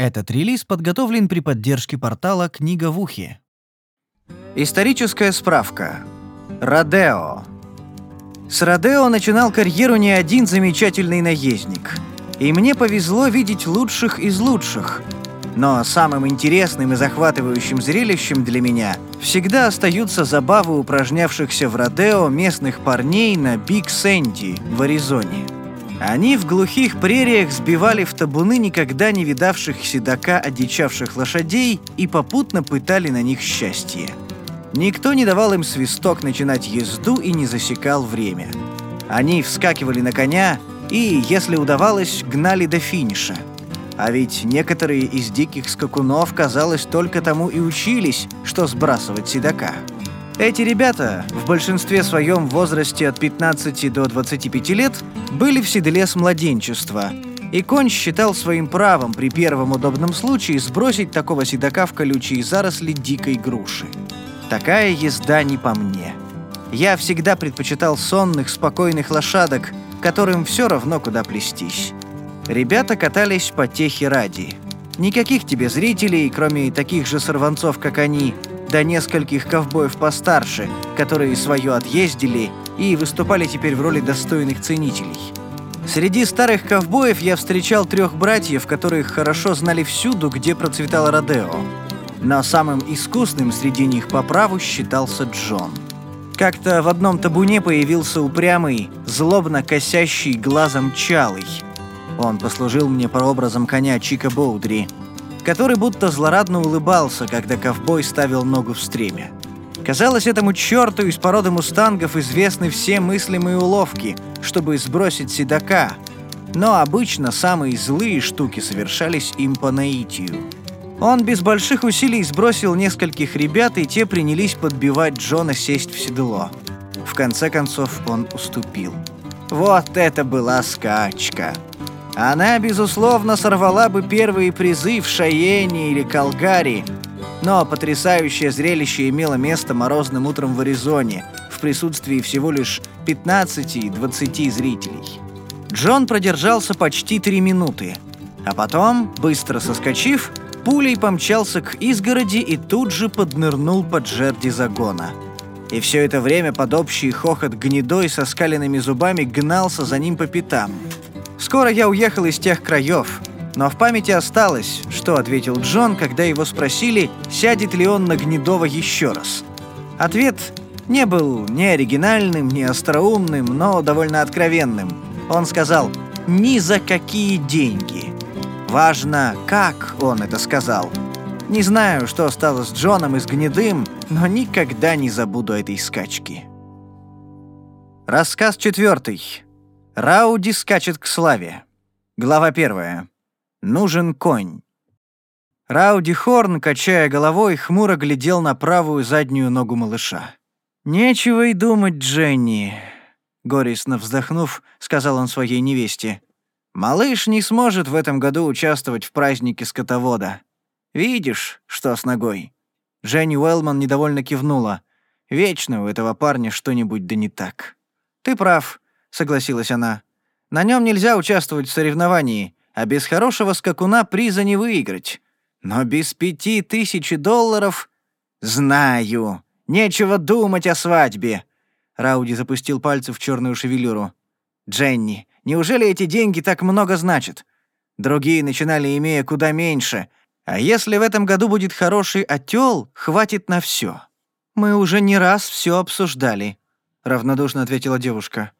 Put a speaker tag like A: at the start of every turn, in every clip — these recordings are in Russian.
A: Этот релиз подготовлен при поддержке портала «Книга в ухе».
B: Историческая справка. Родео. С Родео начинал карьеру не один замечательный наездник. И мне повезло видеть лучших из лучших. Но самым интересным и захватывающим зрелищем для меня всегда остаются забавы упражнявшихся в Родео местных парней на Биг Сэнди в Аризоне. Они в глухих прериях сбивали в табуны никогда не видавших седока одичавших лошадей и попутно пытали на них счастье. Никто не давал им свисток начинать езду и не засекал время. Они вскакивали на коня и, если удавалось, гнали до финиша. А ведь некоторые из диких скакунов, казалось, только тому и учились, что сбрасывать седока. Эти ребята, в большинстве своем возрасте от 15 до 25 лет, были в седле с младенчества, и конь считал своим правом при первом удобном случае сбросить такого седока в колючие заросли дикой груши. Такая езда не по мне. Я всегда предпочитал сонных, спокойных лошадок, которым все равно куда плестись. Ребята катались по техе ради. Никаких тебе зрителей, кроме таких же сорванцов, как они, до нескольких ковбоев постарше, которые свое отъездили и выступали теперь в роли достойных ценителей. Среди старых ковбоев я встречал трех братьев, которых хорошо знали всюду, где процветал Родео но самым искусным среди них по праву считался Джон. Как-то в одном табуне появился упрямый, злобно косящий глазом чалый. Он послужил мне прообразом коня Чика Боудри, который будто злорадно улыбался, когда ковбой ставил ногу в стремя. Казалось, этому черту из породы мустангов известны все мыслимые уловки, чтобы сбросить седока, но обычно самые злые штуки совершались им по наитию. Он без больших усилий сбросил нескольких ребят, и те принялись подбивать Джона сесть в седло. В конце концов он уступил. Вот это была скачка. Она, безусловно, сорвала бы первые призы в Шаене или Калгари, но потрясающее зрелище имело место морозным утром в Аризоне, в присутствии всего лишь 15-20 зрителей. Джон продержался почти три минуты, а потом, быстро соскочив, пулей помчался к изгороди и тут же поднырнул под жерди загона. И все это время под общий хохот гнедой со скаленными зубами гнался за ним по пятам. Скоро я уехал из тех краев, но в памяти осталось, что ответил Джон, когда его спросили, сядет ли он на Гнедова еще раз. Ответ не был ни оригинальным, ни остроумным, но довольно откровенным. Он сказал «ни за какие деньги». Важно, как он это сказал. Не знаю, что стало с Джоном и с Гнедым, но никогда не забуду этой скачки. Рассказ четвертый. Рауди скачет к славе. Глава первая. Нужен конь. Рауди Хорн, качая головой, хмуро глядел на правую заднюю ногу малыша. «Нечего и думать, Дженни», — горестно вздохнув, сказал он своей невесте. Малыш не сможет в этом году участвовать в празднике скотовода. Видишь, что с ногой?» Женни Уэллман недовольно кивнула. «Вечно у этого парня что-нибудь да не так». «Ты прав», — согласилась она. «На нем нельзя участвовать в соревновании, а без хорошего скакуна приза не выиграть. Но без пяти тысяч долларов...» «Знаю. Нечего думать о свадьбе». Рауди запустил пальцы в черную шевелюру. «Дженни, Неужели эти деньги так много значат? Другие начинали, имея куда меньше. А если в этом году будет хороший отёл, хватит на всё. Мы уже не раз всё обсуждали, равнодушно ответила девушка.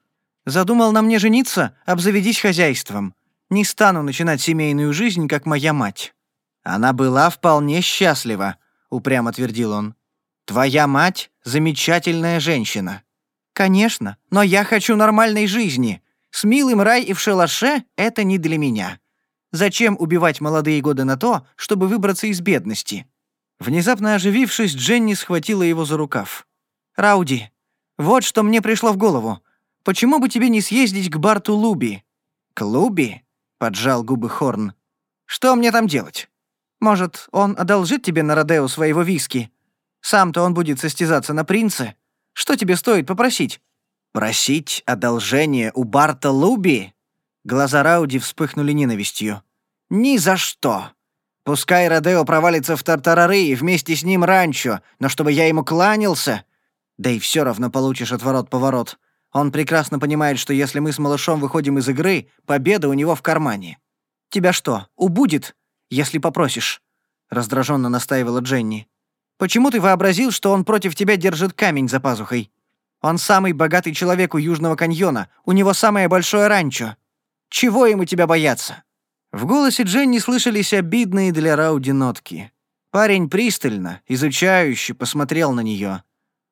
B: Задумал на мне жениться, обзаведись хозяйством. Не стану начинать семейную жизнь, как моя мать. Она была вполне счастлива, упрямо твердил он. Твоя мать замечательная женщина. Конечно, но я хочу нормальной жизни. С милым рай и в шалаше — это не для меня. Зачем убивать молодые годы на то, чтобы выбраться из бедности?» Внезапно оживившись, Дженни схватила его за рукав. «Рауди, вот что мне пришло в голову. Почему бы тебе не съездить к Барту Луби?» «К Луби?» — поджал губы Хорн. «Что мне там делать? Может, он одолжит тебе на Родео своего виски? Сам-то он будет состязаться на принце. Что тебе стоит попросить? Просить одолжение у Барта Луби? Глаза Рауди вспыхнули ненавистью. Ни за что. Пускай Родео провалится в тартарары и вместе с ним ранчо, но чтобы я ему кланялся... Да и все равно получишь отворот-поворот. Он прекрасно понимает, что если мы с малышом выходим из игры, победа у него в кармане. Тебя что, убудет, если попросишь?» Раздраженно настаивала Дженни. «Почему ты вообразил, что он против тебя держит камень за пазухой? Он самый богатый человек у Южного каньона, у него самое большое ранчо. Чего ему тебя бояться?» В голосе Дженни слышались обидные для Рауди нотки. Парень пристально, изучающе посмотрел на нее.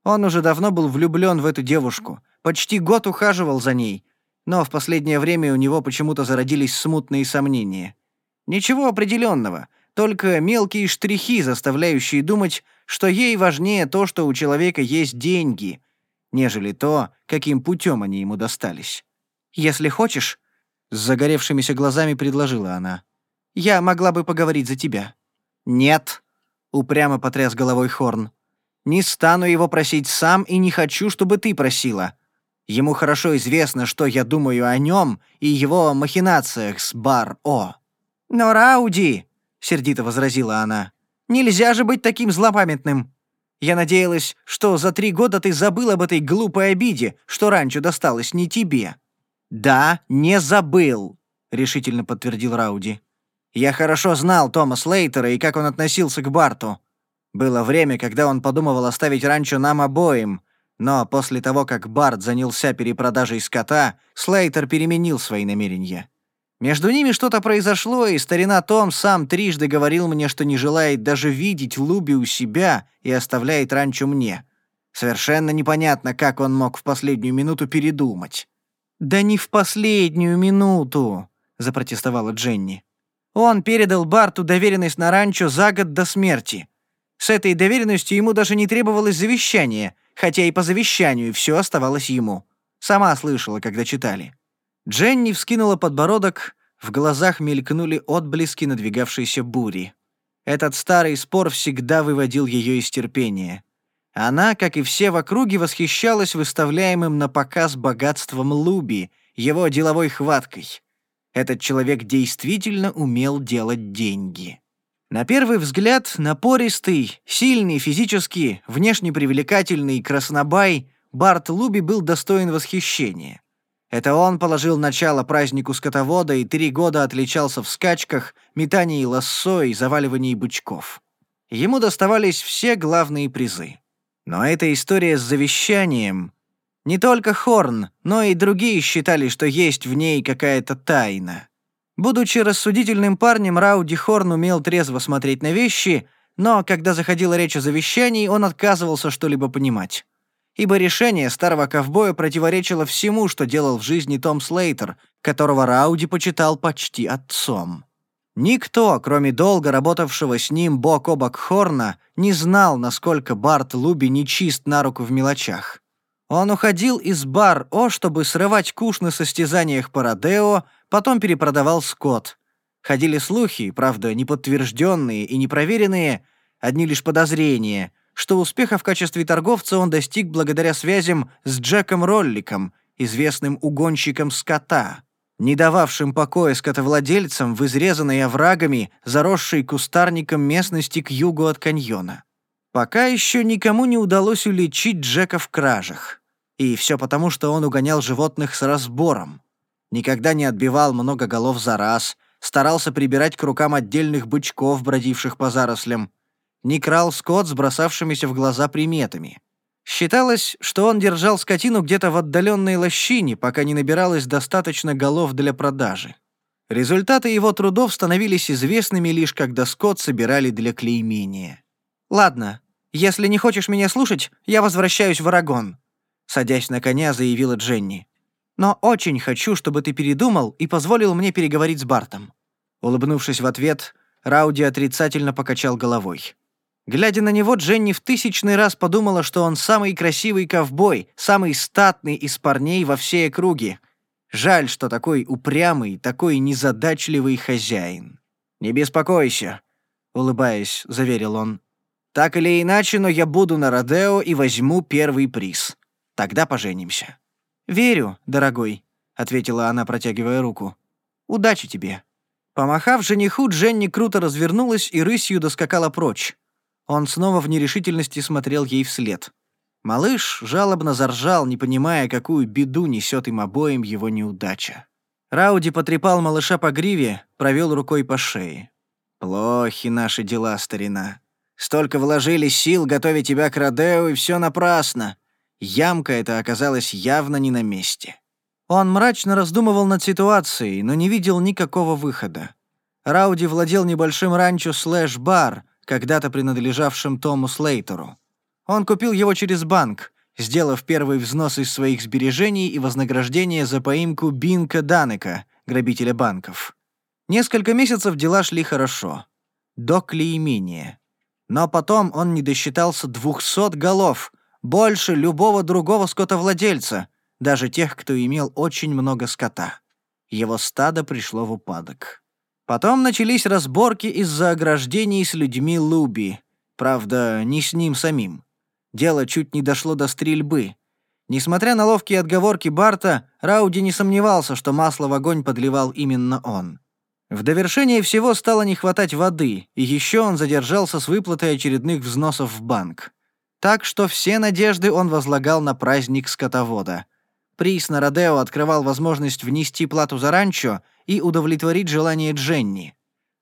B: Он уже давно был влюблен в эту девушку, почти год ухаживал за ней, но в последнее время у него почему-то зародились смутные сомнения. Ничего определенного, только мелкие штрихи, заставляющие думать, что ей важнее то, что у человека есть деньги, нежели то, каким путем они ему достались. «Если хочешь, с загоревшимися глазами предложила она. «Я могла бы поговорить за тебя». «Нет», — упрямо потряс головой Хорн. «Не стану его просить сам и не хочу, чтобы ты просила. Ему хорошо известно, что я думаю о нем и его махинациях с Бар-О». «Но Рауди», — сердито возразила она, — «нельзя же быть таким злопамятным. Я надеялась, что за три года ты забыл об этой глупой обиде, что раньше досталось не тебе». «Да, не забыл», — решительно подтвердил Рауди. «Я хорошо знал Тома Слейтера и как он относился к Барту. Было время, когда он подумывал оставить ранчо нам обоим, но после того, как Барт занялся перепродажей скота, Слейтер переменил свои намерения. Между ними что-то произошло, и старина Том сам трижды говорил мне, что не желает даже видеть Луби у себя и оставляет ранчо мне. Совершенно непонятно, как он мог в последнюю минуту передумать. «Да не в последнюю минуту», — запротестовала Дженни. «Он передал Барту доверенность на ранчо за год до смерти. С этой доверенностью ему даже не требовалось завещание, хотя и по завещанию все оставалось ему. Сама слышала, когда читали». Дженни вскинула подбородок, в глазах мелькнули отблески надвигавшейся бури. Этот старый спор всегда выводил ее из терпения. Она, как и все в округе, восхищалась выставляемым на показ богатством Луби, его деловой хваткой. Этот человек действительно умел делать деньги. На первый взгляд, напористый, сильный физически, внешне привлекательный краснобай, Барт Луби был достоин восхищения. Это он положил начало празднику скотовода и три года отличался в скачках, метании лассо и заваливании бычков. Ему доставались все главные призы. Но эта история с завещанием... Не только Хорн, но и другие считали, что есть в ней какая-то тайна. Будучи рассудительным парнем, Рауди Хорн умел трезво смотреть на вещи, но когда заходила речь о завещании, он отказывался что-либо понимать. Ибо решение старого ковбоя противоречило всему, что делал в жизни Том Слейтер, которого Рауди почитал почти отцом. Никто, кроме долго работавшего с ним бок о бок Хорна, не знал, насколько Барт Луби нечист на руку в мелочах. Он уходил из бар О, чтобы срывать куш на состязаниях по Родео, потом перепродавал скот. Ходили слухи, правда, неподтвержденные и непроверенные, одни лишь подозрения, что успеха в качестве торговца он достиг благодаря связям с Джеком Ролликом, известным угонщиком скота не дававшим покоя скотовладельцам в изрезанной оврагами, заросшей кустарником местности к югу от каньона. Пока еще никому не удалось уличить Джека в кражах. И все потому, что он угонял животных с разбором. Никогда не отбивал много голов за раз, старался прибирать к рукам отдельных бычков, бродивших по зарослям. Не крал скот с бросавшимися в глаза приметами. Считалось, что он держал скотину где-то в отдаленной лощине, пока не набиралось достаточно голов для продажи. Результаты его трудов становились известными лишь когда скот собирали для клеймения. «Ладно, если не хочешь меня слушать, я возвращаюсь в Арагон», садясь на коня, заявила Дженни. «Но очень хочу, чтобы ты передумал и позволил мне переговорить с Бартом». Улыбнувшись в ответ, Рауди отрицательно покачал головой. Глядя на него, Дженни в тысячный раз подумала, что он самый красивый ковбой, самый статный из парней во всей округе. Жаль, что такой упрямый, такой незадачливый хозяин. «Не беспокойся», — улыбаясь, заверил он. «Так или иначе, но я буду на Родео и возьму первый приз. Тогда поженимся». «Верю, дорогой», — ответила она, протягивая руку. «Удачи тебе». Помахав жениху, Дженни круто развернулась и рысью доскакала прочь. Он снова в нерешительности смотрел ей вслед. Малыш жалобно заржал, не понимая, какую беду несет им обоим его неудача. Рауди потрепал малыша по гриве, провел рукой по шее. «Плохи наши дела, старина. Столько вложили сил готовить тебя к Родео, и все напрасно. Ямка эта оказалась явно не на месте». Он мрачно раздумывал над ситуацией, но не видел никакого выхода. Рауди владел небольшим ранчо «Слэш-бар», когда-то принадлежавшим Тому Слейтеру. Он купил его через банк, сделав первый взнос из своих сбережений и вознаграждение за поимку Бинка Данека, грабителя банков. Несколько месяцев дела шли хорошо. До клеймения. Но потом он не досчитался 200 голов, больше любого другого скотовладельца, даже тех, кто имел очень много скота. Его стадо пришло в упадок. Потом начались разборки из-за ограждений с людьми Луби. Правда, не с ним самим. Дело чуть не дошло до стрельбы. Несмотря на ловкие отговорки Барта, Рауди не сомневался, что масло в огонь подливал именно он. В довершение всего стало не хватать воды, и еще он задержался с выплатой очередных взносов в банк. Так что все надежды он возлагал на праздник скотовода. Приз на Родео открывал возможность внести плату за ранчо и удовлетворить желание Дженни.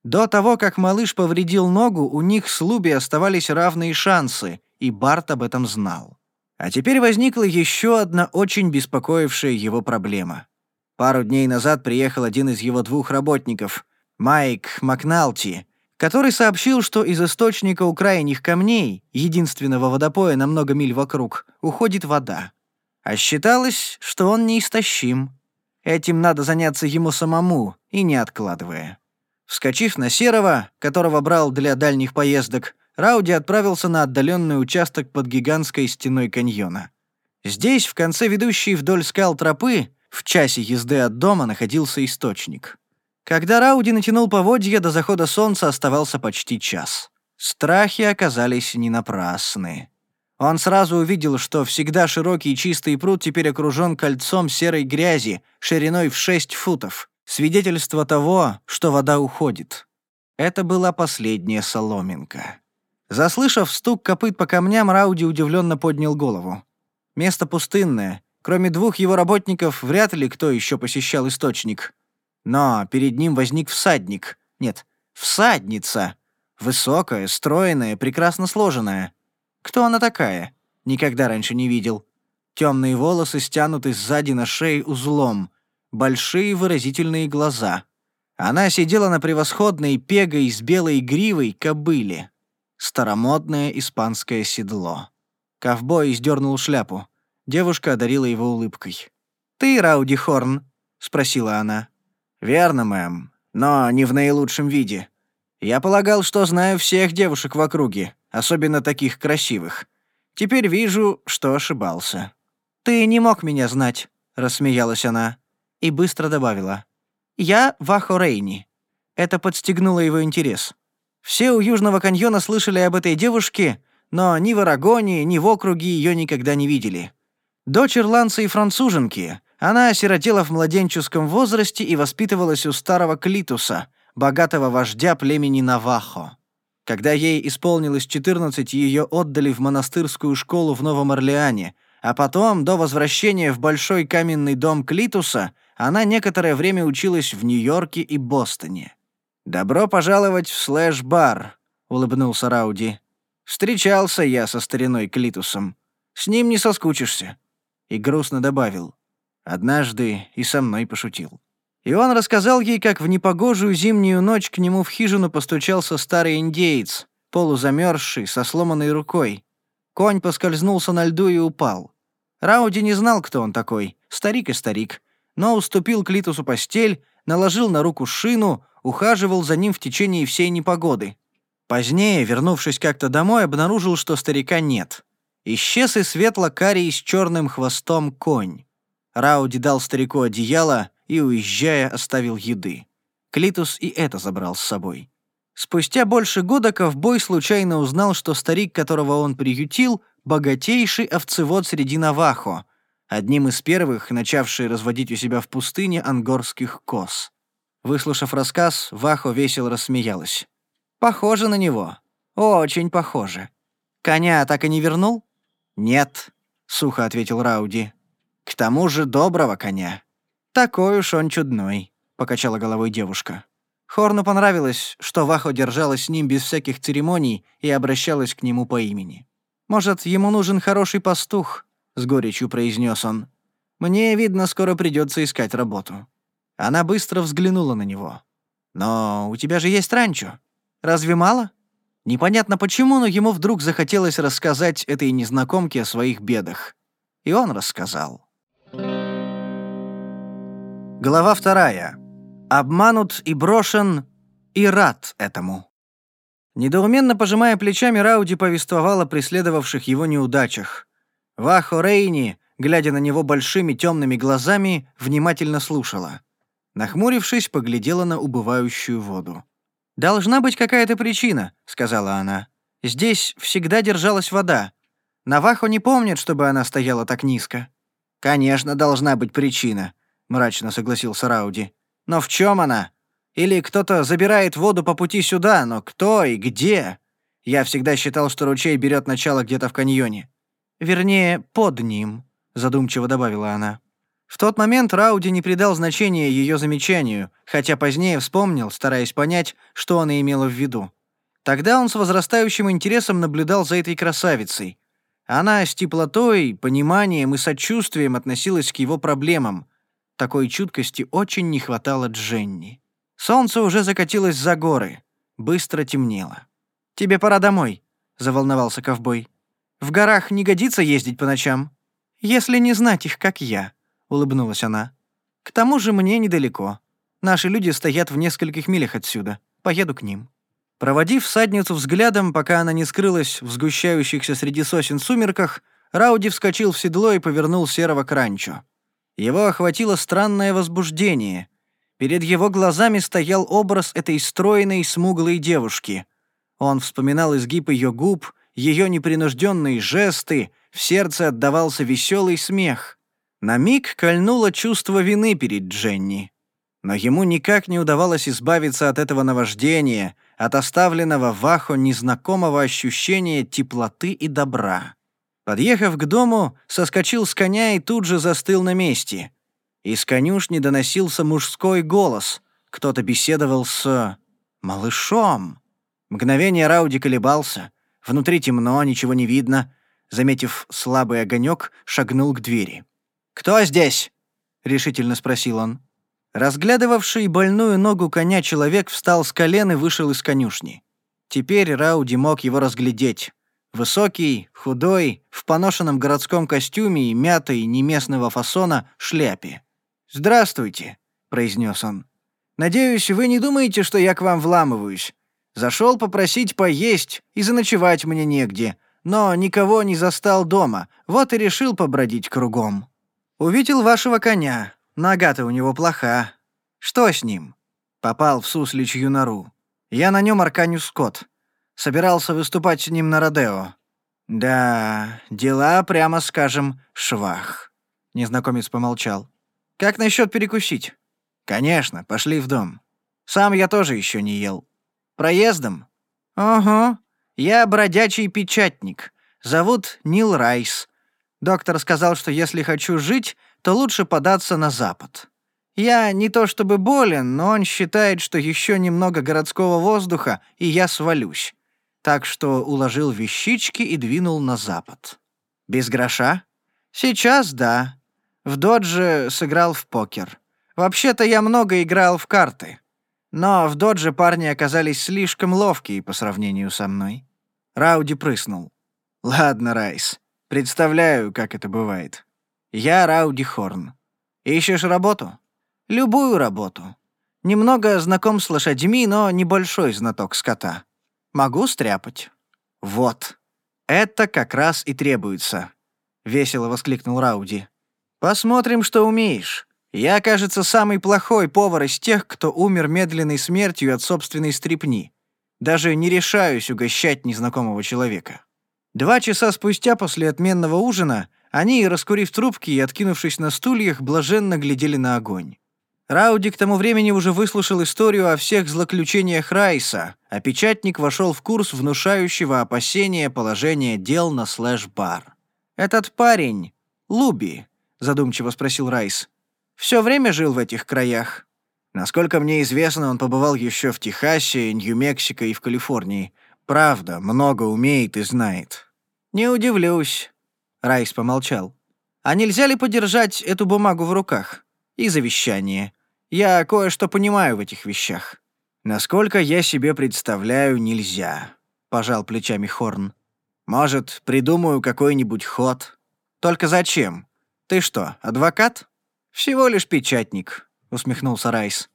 B: До того, как малыш повредил ногу, у них с Луби оставались равные шансы, и Барт об этом знал. А теперь возникла еще одна очень беспокоившая его проблема. Пару дней назад приехал один из его двух работников, Майк Макналти, который сообщил, что из источника у крайних камней, единственного водопоя на много миль вокруг, уходит вода. А считалось, что он неистощим. Этим надо заняться ему самому, и не откладывая. Вскочив на Серого, которого брал для дальних поездок, Рауди отправился на отдаленный участок под гигантской стеной каньона. Здесь, в конце ведущей вдоль скал тропы, в часе езды от дома находился источник. Когда Рауди натянул поводья, до захода солнца оставался почти час. Страхи оказались не напрасны. Он сразу увидел, что всегда широкий чистый пруд теперь окружен кольцом серой грязи, шириной в 6 футов, свидетельство того, что вода уходит. Это была последняя соломинка. Заслышав стук копыт по камням, Рауди удивленно поднял голову. Место пустынное, Кроме двух его работников, вряд ли кто еще посещал источник. Но перед ним возник всадник. Нет, всадница. Высокая, стройная, прекрасно сложенная. Кто она такая? Никогда раньше не видел. Темные волосы стянуты сзади на шее узлом. Большие выразительные глаза. Она сидела на превосходной пегой с белой гривой кобыле. Старомодное испанское седло. Ковбой сдернул шляпу. Девушка одарила его улыбкой. «Ты Рауди Хорн?» — спросила она. «Верно, мэм, но не в наилучшем виде. Я полагал, что знаю всех девушек в округе, особенно таких красивых. Теперь вижу, что ошибался». «Ты не мог меня знать», — рассмеялась она. И быстро добавила. «Я Вахо Рейни». Это подстегнуло его интерес. Все у Южного каньона слышали об этой девушке, но ни в Арагоне, ни в округе ее никогда не видели. Дочь ирландца и француженки, она осиротела в младенческом возрасте и воспитывалась у старого Клитуса, богатого вождя племени Навахо. Когда ей исполнилось 14, ее отдали в монастырскую школу в Новом Орлеане, а потом, до возвращения в большой каменный дом Клитуса, она некоторое время училась в Нью-Йорке и Бостоне. «Добро пожаловать в слэш-бар», — улыбнулся Рауди. «Встречался я со стариной Клитусом. С ним не соскучишься и грустно добавил. Однажды и со мной пошутил. И он рассказал ей, как в непогожую зимнюю ночь к нему в хижину постучался старый индеец, полузамерзший, со сломанной рукой. Конь поскользнулся на льду и упал. Рауди не знал, кто он такой, старик и старик, но уступил Клитусу постель, наложил на руку шину, ухаживал за ним в течение всей непогоды. Позднее, вернувшись как-то домой, обнаружил, что старика нет. Исчез и светло-карий с черным хвостом конь. Рауди дал старику одеяло и, уезжая, оставил еды. Клитус и это забрал с собой. Спустя больше года ковбой случайно узнал, что старик, которого он приютил, богатейший овцевод среди Навахо, одним из первых, начавший разводить у себя в пустыне ангорских коз. Выслушав рассказ, Вахо весело рассмеялась. «Похоже на него. Очень похоже. Коня так и не вернул?» «Нет», — сухо ответил Рауди. «К тому же доброго коня». «Такой уж он чудной», — покачала головой девушка. Хорну понравилось, что Вахо держалась с ним без всяких церемоний и обращалась к нему по имени. «Может, ему нужен хороший пастух?» — с горечью произнес он. «Мне, видно, скоро придется искать работу». Она быстро взглянула на него. «Но у тебя же есть ранчо. Разве мало?» Непонятно почему, но ему вдруг захотелось рассказать этой незнакомке о своих бедах. И он рассказал. Глава вторая. Обманут и брошен, и рад этому. Недоуменно пожимая плечами, Рауди повествовал о преследовавших его неудачах. Вахо Рейни, глядя на него большими темными глазами, внимательно слушала. Нахмурившись, поглядела на убывающую воду. «Должна быть какая-то причина», — сказала она. «Здесь всегда держалась вода. Навахо не помнит, чтобы она стояла так низко». «Конечно, должна быть причина», — мрачно согласился Рауди. «Но в чем она? Или кто-то забирает воду по пути сюда, но кто и где? Я всегда считал, что ручей берет начало где-то в каньоне». «Вернее, под ним», — задумчиво добавила она. В тот момент Рауди не придал значения ее замечанию, хотя позднее вспомнил, стараясь понять, что она имела в виду. Тогда он с возрастающим интересом наблюдал за этой красавицей. Она с теплотой, пониманием и сочувствием относилась к его проблемам. Такой чуткости очень не хватало Дженни. Солнце уже закатилось за горы. Быстро темнело. «Тебе пора домой», — заволновался ковбой. «В горах не годится ездить по ночам, если не знать их, как я». — улыбнулась она. «К тому же мне недалеко. Наши люди стоят в нескольких милях отсюда. Поеду к ним». Проводив всадницу взглядом, пока она не скрылась в сгущающихся среди сосен сумерках, Рауди вскочил в седло и повернул серого к ранчо. Его охватило странное возбуждение. Перед его глазами стоял образ этой стройной, смуглой девушки. Он вспоминал изгиб ее губ, ее непринужденные жесты, в сердце отдавался веселый смех. На миг кольнуло чувство вины перед Дженни. Но ему никак не удавалось избавиться от этого наваждения, от оставленного в Ахо незнакомого ощущения теплоты и добра. Подъехав к дому, соскочил с коня и тут же застыл на месте. Из конюшни доносился мужской голос. Кто-то беседовал с... малышом. Мгновение Рауди колебался. Внутри темно, ничего не видно. Заметив слабый огонек, шагнул к двери. «Кто здесь?» — решительно спросил он. Разглядывавший больную ногу коня человек встал с колен и вышел из конюшни. Теперь Рауди мог его разглядеть. Высокий, худой, в поношенном городском костюме и мятой, неместного фасона, шляпе. «Здравствуйте», — произнес он. «Надеюсь, вы не думаете, что я к вам вламываюсь. Зашел попросить поесть, и заночевать мне негде, но никого не застал дома, вот и решил побродить кругом». «Увидел вашего коня. Нога-то у него плоха. Что с ним?» Попал в сусличью нору. Я на нем арканю скот. Собирался выступать с ним на Родео. «Да, дела, прямо скажем, швах». Незнакомец помолчал. «Как насчет перекусить?» «Конечно, пошли в дом. Сам я тоже еще не ел. Проездом?» «Ого. Я бродячий печатник. Зовут Нил Райс. Доктор сказал, что если хочу жить, то лучше податься на запад. Я не то чтобы болен, но он считает, что еще немного городского воздуха, и я свалюсь. Так что уложил вещички и двинул на запад. Без гроша? Сейчас да. В додже сыграл в покер. Вообще-то я много играл в карты. Но в додже парни оказались слишком ловкие по сравнению со мной. Рауди прыснул. «Ладно, Райс, Представляю, как это бывает. Я Рауди Хорн. Ищешь работу? Любую работу. Немного знаком с лошадьми, но небольшой знаток скота. Могу стряпать. Вот. Это как раз и требуется. Весело воскликнул Рауди. Посмотрим, что умеешь. Я, кажется, самый плохой повар из тех, кто умер медленной смертью от собственной стрипни. Даже не решаюсь угощать незнакомого человека. Два часа спустя после отменного ужина они, раскурив трубки и откинувшись на стульях, блаженно глядели на огонь. Рауди к тому времени уже выслушал историю о всех злоключениях Райса, а печатник вошел в курс внушающего опасения положения дел на слэш-бар. «Этот парень, Луби», — задумчиво спросил Райс, — «все время жил в этих краях?» Насколько мне известно, он побывал еще в Техасе, Нью-Мексико и в Калифорнии. Правда, много умеет и знает. Не удивлюсь. Райс помолчал. А нельзя ли подержать эту бумагу в руках? И завещание. Я кое-что понимаю в этих вещах. Насколько я себе представляю, нельзя. Пожал плечами Хорн. Может, придумаю какой-нибудь ход. Только зачем? Ты что, адвокат? Всего лишь печатник усмехнулся Райс.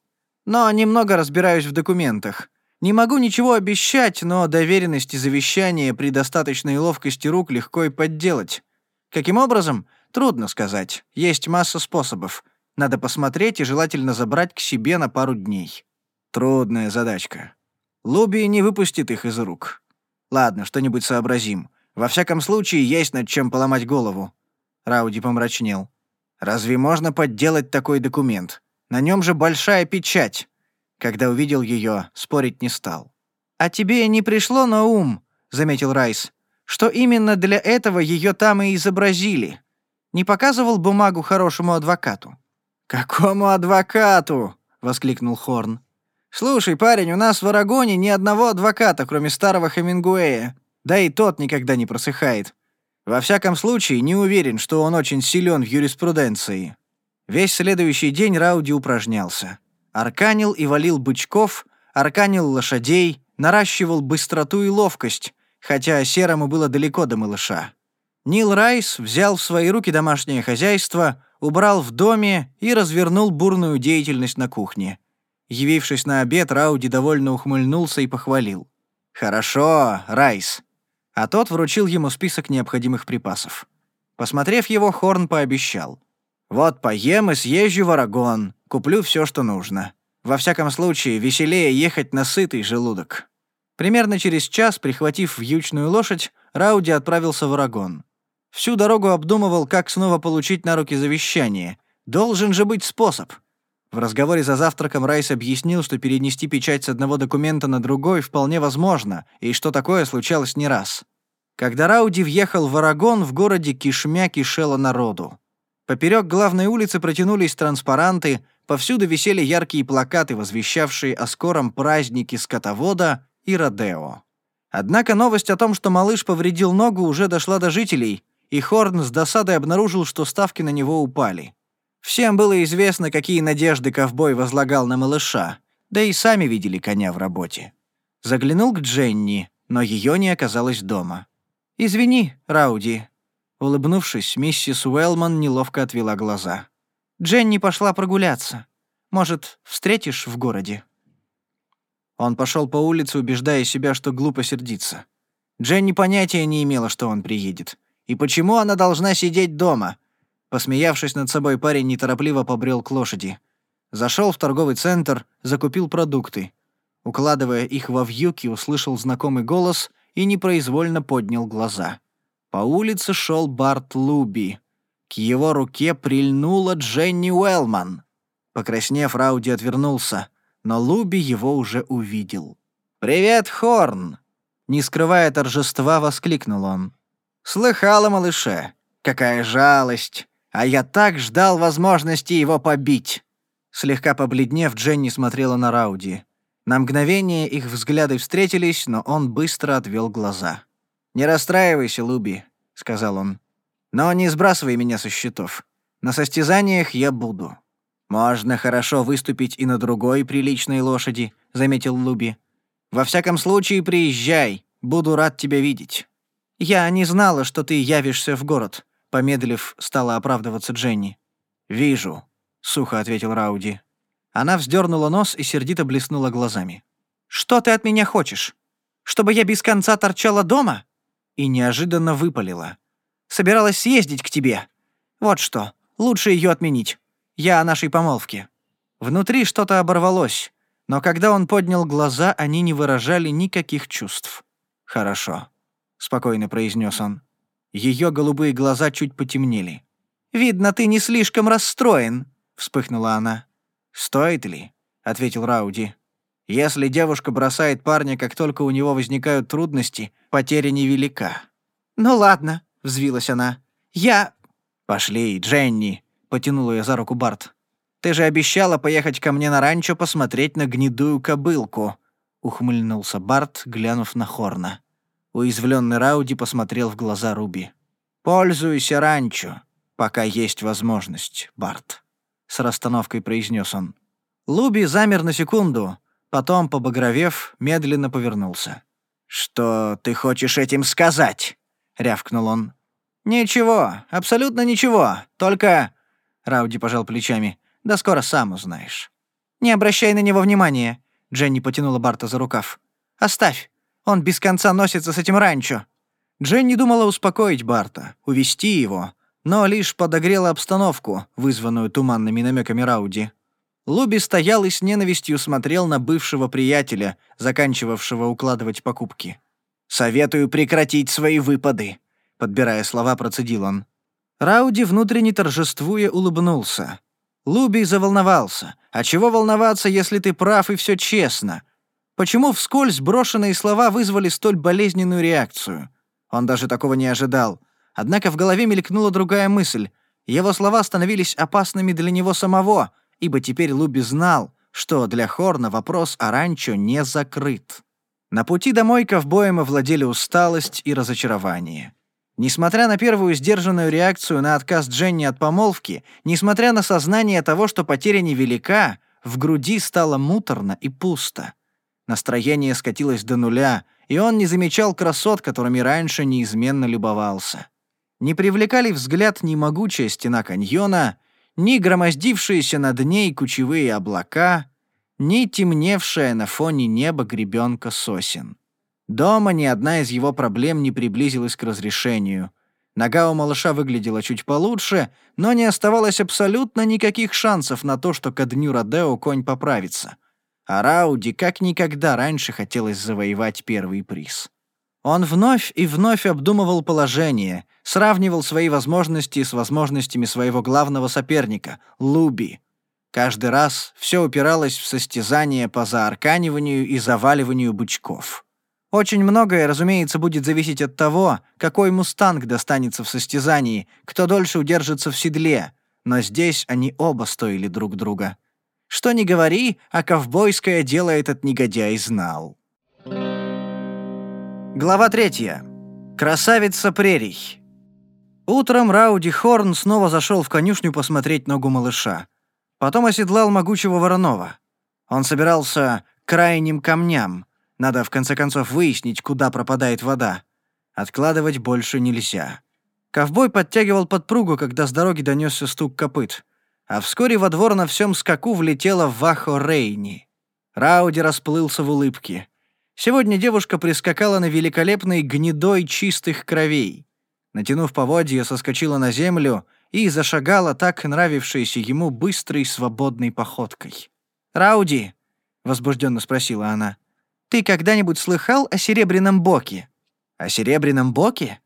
B: «Но немного разбираюсь в документах. Не могу ничего обещать, но доверенность и завещание при достаточной ловкости рук легко и подделать. Каким образом? Трудно сказать. Есть масса способов. Надо посмотреть и желательно забрать к себе на пару дней. Трудная задачка. Луби не выпустит их из рук. Ладно, что-нибудь сообразим. Во всяком случае, есть над чем поломать голову. Рауди помрачнел. Разве можно подделать такой документ? На нем же большая печать. Когда увидел ее, спорить не стал. «А тебе не пришло на ум», — заметил Райс, «что именно для этого ее там и изобразили. Не показывал бумагу хорошему адвокату». «Какому адвокату?» — воскликнул Хорн. «Слушай, парень, у нас в Арагоне ни одного адвоката, кроме старого Хемингуэя. Да и тот никогда не просыхает. Во всяком случае, не уверен, что он очень силен в юриспруденции. Весь следующий день Рауди упражнялся. Арканил и валил бычков, арканил лошадей, наращивал быстроту и ловкость, хотя Серому было далеко до малыша. Нил Райс взял в свои руки домашнее хозяйство, убрал в доме и развернул бурную деятельность на кухне. Явившись на обед, Рауди довольно ухмыльнулся и похвалил. «Хорошо, Райс». А тот вручил ему список необходимых припасов. Посмотрев его, Хорн пообещал — вот поем и съезжу в Арагон, куплю все, что нужно. Во всяком случае, веселее ехать на сытый желудок». Примерно через час, прихватив вьючную лошадь, Рауди отправился в Арагон. Всю дорогу обдумывал, как снова получить на руки завещание. Должен же быть способ. В разговоре за завтраком Райс объяснил, что перенести печать с одного документа на другой вполне возможно, и что такое случалось не раз. Когда Рауди въехал в Арагон, в городе кишмя кишело народу. Поперек главной улицы протянулись транспаранты, повсюду висели яркие плакаты, возвещавшие о скором празднике скотовода и Родео. Однако новость о том, что малыш повредил ногу, уже дошла до жителей, и Хорн с досадой обнаружил, что ставки на него упали. Всем было известно, какие надежды ковбой возлагал на малыша, да и сами видели коня в работе. Заглянул к Дженни, но ее не оказалось дома. «Извини, Рауди, Улыбнувшись, миссис Уэллман неловко отвела глаза. «Дженни пошла прогуляться. Может, встретишь в городе?» Он пошел по улице, убеждая себя, что глупо сердиться. Дженни понятия не имела, что он приедет. И почему она должна сидеть дома? Посмеявшись над собой, парень неторопливо побрел к лошади. Зашел в торговый центр, закупил продукты. Укладывая их во вьюки, услышал знакомый голос и непроизвольно поднял глаза. По улице шел Барт Луби. К его руке прильнула Дженни Уэллман. Покраснев, Рауди отвернулся, но Луби его уже увидел. «Привет, Хорн!» Не скрывая торжества, воскликнул он. «Слыхала, малыше? Какая жалость! А я так ждал возможности его побить!» Слегка побледнев, Дженни смотрела на Рауди. На мгновение их взгляды встретились, но он быстро отвел глаза. «Не расстраивайся, Луби», — сказал он. «Но не сбрасывай меня со счетов. На состязаниях я буду». «Можно хорошо выступить и на другой приличной лошади», — заметил Луби. «Во всяком случае, приезжай. Буду рад тебя видеть». «Я не знала, что ты явишься в город», — помедлив, стала оправдываться Дженни. «Вижу», — сухо ответил Рауди. Она вздернула нос и сердито блеснула глазами. «Что ты от меня хочешь? Чтобы я без конца торчала дома?» и неожиданно выпалила. «Собиралась съездить к тебе. Вот что, лучше ее отменить. Я о нашей помолвке». Внутри что-то оборвалось, но когда он поднял глаза, они не выражали никаких чувств. «Хорошо», — спокойно произнес он. Ее голубые глаза чуть потемнели. «Видно, ты не слишком расстроен», — вспыхнула она. «Стоит ли?» — ответил Рауди. «Если девушка бросает парня, как только у него возникают трудности, потеря невелика».
C: «Ну ладно», — взвилась она. «Я...»
B: «Пошли, Дженни», — потянул ее за руку Барт. «Ты же обещала поехать ко мне на ранчо посмотреть на гнедую кобылку», — ухмыльнулся Барт, глянув на Хорна. Уязвленный Рауди посмотрел в глаза Руби. «Пользуйся ранчо, пока есть возможность, Барт», — с расстановкой произнес он. Луби замер на секунду, потом, побагровев, медленно повернулся. «Что ты хочешь этим сказать?» — рявкнул он. «Ничего, абсолютно ничего, только...» Рауди пожал плечами. «Да скоро сам узнаешь».
C: «Не обращай на него внимания», — Дженни потянула Барта за рукав. «Оставь. Он без конца носится с этим ранчо».
B: Дженни думала успокоить Барта, увести его, но лишь подогрела обстановку, вызванную туманными намеками Рауди. Луби стоял и с ненавистью смотрел на бывшего приятеля, заканчивавшего укладывать покупки. «Советую прекратить свои выпады», — подбирая слова, процедил он. Рауди, внутренне торжествуя, улыбнулся. Луби заволновался. А чего волноваться, если ты прав и все честно? Почему вскользь брошенные слова вызвали столь болезненную реакцию? Он даже такого не ожидал. Однако в голове мелькнула другая мысль. Его слова становились опасными для него самого, ибо теперь Луби знал, что для Хорна вопрос о ранчо не закрыт. На пути домой ковбоем овладели усталость и разочарование. Несмотря на первую сдержанную реакцию на отказ Дженни от помолвки, несмотря на сознание того, что потеря невелика, в груди стало муторно и пусто. Настроение скатилось до нуля, и он не замечал красот, которыми раньше неизменно любовался. Не привлекали взгляд ни могучая стена каньона, ни громоздившиеся над ней кучевые облака, ни темневшая на фоне неба гребенка сосен. Дома ни одна из его проблем не приблизилась к разрешению. Нога у малыша выглядела чуть получше, но не оставалось абсолютно никаких шансов на то, что ко дню Родео конь поправится. А Рауди как никогда раньше хотелось завоевать первый приз. Он вновь и вновь обдумывал положение, сравнивал свои возможности с возможностями своего главного соперника — Луби. Каждый раз все упиралось в состязание по заарканиванию и заваливанию бычков. Очень многое, разумеется, будет зависеть от того, какой мустанг достанется в состязании, кто дольше удержится в седле, но здесь они оба стоили друг друга. Что ни говори, а ковбойское дело этот негодяй знал. Глава третья. Красавица прерий. Утром Рауди Хорн снова зашел в конюшню посмотреть ногу малыша. Потом оседлал могучего вороного. Он собирался к крайним камням — надо, в конце концов, выяснить, куда пропадает вода. Откладывать больше нельзя. Ковбой подтягивал подпругу, когда с дороги донесся стук копыт. А вскоре во двор на всем скаку влетела Вахо Рейни. Рауди расплылся в улыбке. Сегодня девушка прискакала на великолепной гнедой чистых кровей. Натянув поводья, соскочила на землю и зашагала так нравившейся ему быстрой свободной походкой. «Рауди?» — возбужденно спросила она. Ты когда-нибудь слыхал о Серебряном Боке?» «О Серебряном Боке?»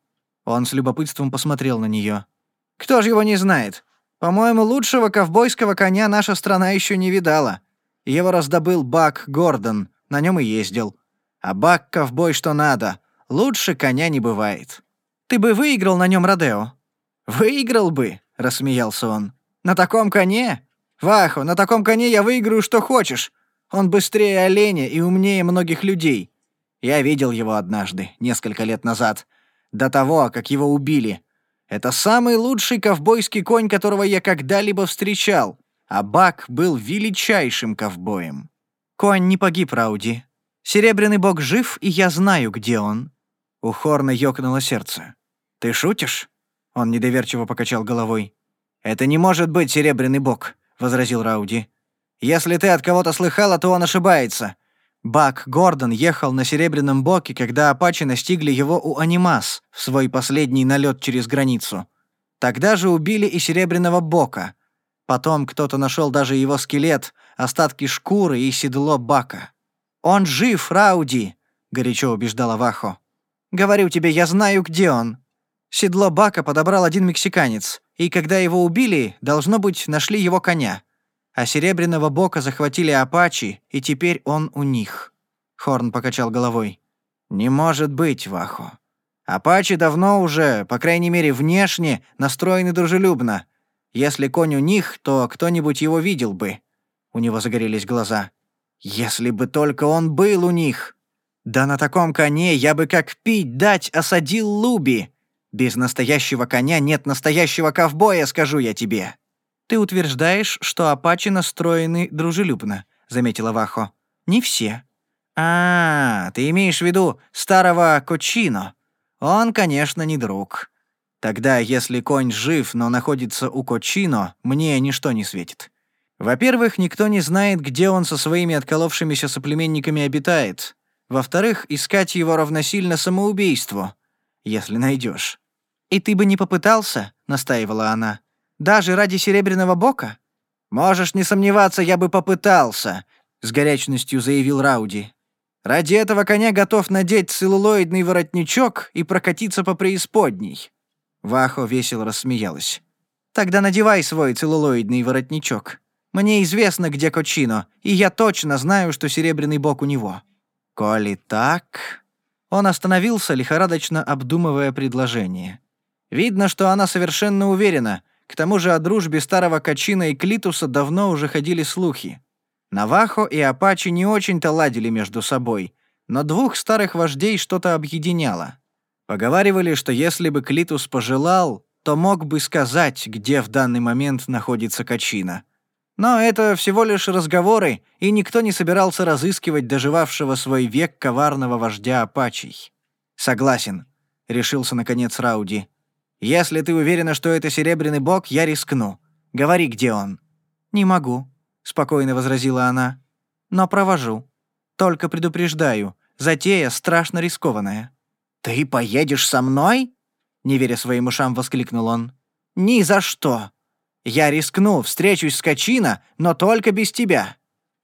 B: Он с любопытством посмотрел на нее. «Кто же его не знает? По-моему, лучшего ковбойского коня наша страна еще не видала. Его раздобыл Бак Гордон, на нем и ездил. А Бак — ковбой что надо. Лучше коня не бывает. Ты бы выиграл на нем Родео?» «Выиграл бы», — рассмеялся он. «На таком коне? Вахо, на таком коне я выиграю что хочешь. Он быстрее оленя и умнее многих людей. Я видел его однажды, несколько лет назад, до того, как его убили. Это самый лучший ковбойский конь, которого я когда-либо встречал, а Бак был величайшим ковбоем. Конь не погиб, Рауди. Серебряный бог жив, и я знаю, где он. У Хорна ёкнуло сердце. «Ты шутишь?» Он недоверчиво покачал головой. «Это не может быть серебряный бог», — возразил Рауди. Если ты от кого-то слыхала, то он ошибается. Бак Гордон ехал на Серебряном Боке, когда апачи настигли его у Анимас в свой последний налет через границу. Тогда же убили и Серебряного Бока. Потом кто-то нашел даже его скелет, остатки шкуры и седло Бака. «Он жив, Рауди!» — горячо убеждала Вахо. «Говорю тебе, я знаю, где он». Седло Бака подобрал один мексиканец, и когда его убили, должно быть, нашли его коня.
C: А Серебряного Бока захватили Апачи, и теперь он у них». Хорн покачал головой. «Не может быть, Вахо. Апачи давно уже, по крайней мере внешне, настроены дружелюбно. Если конь у них, то кто-нибудь его видел бы». У него загорелись глаза. «Если бы только он был у них! Да на таком коне я бы как пить дать осадил Луби! Без настоящего коня нет настоящего ковбоя, скажу я тебе!» «Ты утверждаешь, что апачи настроены дружелюбно», — заметила Вахо. «Не все». «А, ты имеешь в виду старого Кочино? Он, конечно, не друг. Тогда, если конь жив, но находится у Кочино, мне ничто не светит. Во-первых, никто не знает, где он со своими отколовшимися соплеменниками обитает. Во-вторых, искать его равносильно самоубийству, если найдешь. «И ты бы не попытался?» — настаивала она. «Даже ради серебряного бока?» «Можешь не сомневаться, я бы попытался», — с горячностью заявил Рауди. «Ради этого коня готов надеть целлулоидный воротничок и прокатиться по преисподней». Вахо весело рассмеялась. «Тогда надевай свой целлулоидный воротничок. Мне известно, где Кочино, и я точно знаю, что серебряный бок у него». «Коли так...» Он остановился, лихорадочно обдумывая предложение. Видно, что она совершенно уверена. К тому же о дружбе старого Качина и Клитуса давно уже ходили слухи. Навахо и Апачи не очень-то ладили между собой, но двух старых вождей что-то объединяло. Поговаривали, что если бы Клитус пожелал, то мог бы сказать, где в данный момент находится Качина. Но это всего лишь разговоры, и никто не собирался разыскивать доживавшего свой век коварного вождя Апачей. «Согласен», — решился наконец Рауди. Если ты уверена, что это серебряный бог, я рискну. Говори, где он». «Не могу», — спокойно возразила она. «Но провожу. Только предупреждаю, затея страшно рискованная». «Ты поедешь со мной?» — не веря своим ушам, воскликнул он. «Ни за что. Я рискну, встречусь с Качино, но только без тебя».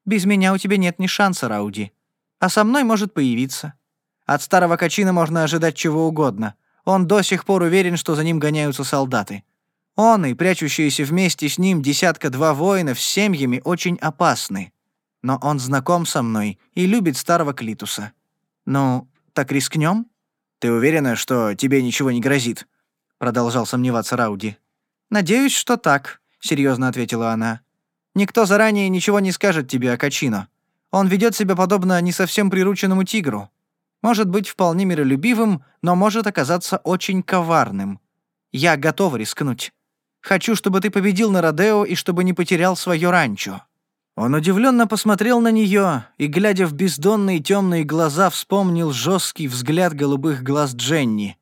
C: «Без меня у тебя нет ни шанса, Рауди. А со мной может появиться. От старого Качина можно ожидать чего угодно. Он до сих пор уверен, что за ним гоняются солдаты. Он и прячущиеся вместе с ним десятка-два воинов с семьями очень опасны. Но он знаком со мной и любит старого Клитуса. Ну, так рискнем? Ты уверена, что тебе ничего не грозит? Продолжал сомневаться Рауди. Надеюсь, что так, серьезно ответила она. Никто заранее ничего не скажет тебе о Качино. Он ведет себя подобно не совсем прирученному тигру. Может быть вполне миролюбивым, но может оказаться очень коварным. Я готова рискнуть. Хочу, чтобы ты победил на Родео и чтобы не потерял свое ранчо». Он удивленно посмотрел на нее и, глядя в бездонные темные глаза, вспомнил жесткий взгляд голубых глаз Дженни.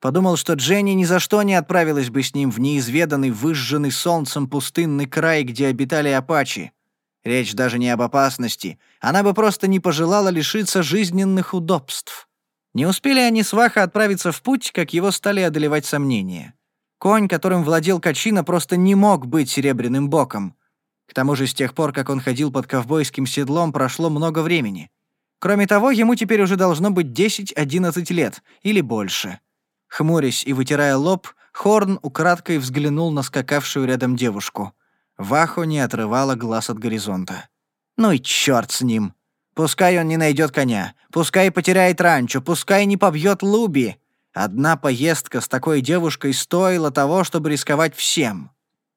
C: Подумал, что Дженни ни за что не отправилась бы с ним в неизведанный, выжженный солнцем пустынный край, где обитали апачи. Речь даже не об опасности. Она бы просто не пожелала лишиться жизненных удобств. Не успели они с Ваха отправиться в путь, как его стали одолевать сомнения. Конь, которым владел Качина, просто не мог быть серебряным боком. К тому же с тех пор, как он ходил под ковбойским седлом, прошло много времени. Кроме того, ему теперь уже должно быть 10-11 лет, или больше. Хмурясь и вытирая лоб, Хорн украдкой взглянул на скакавшую рядом девушку — Вахо не отрывала глаз от горизонта. «Ну и черт с ним! Пускай он не найдет коня, пускай потеряет ранчо, пускай не побьет Луби. Одна поездка с такой девушкой стоила того, чтобы рисковать всем».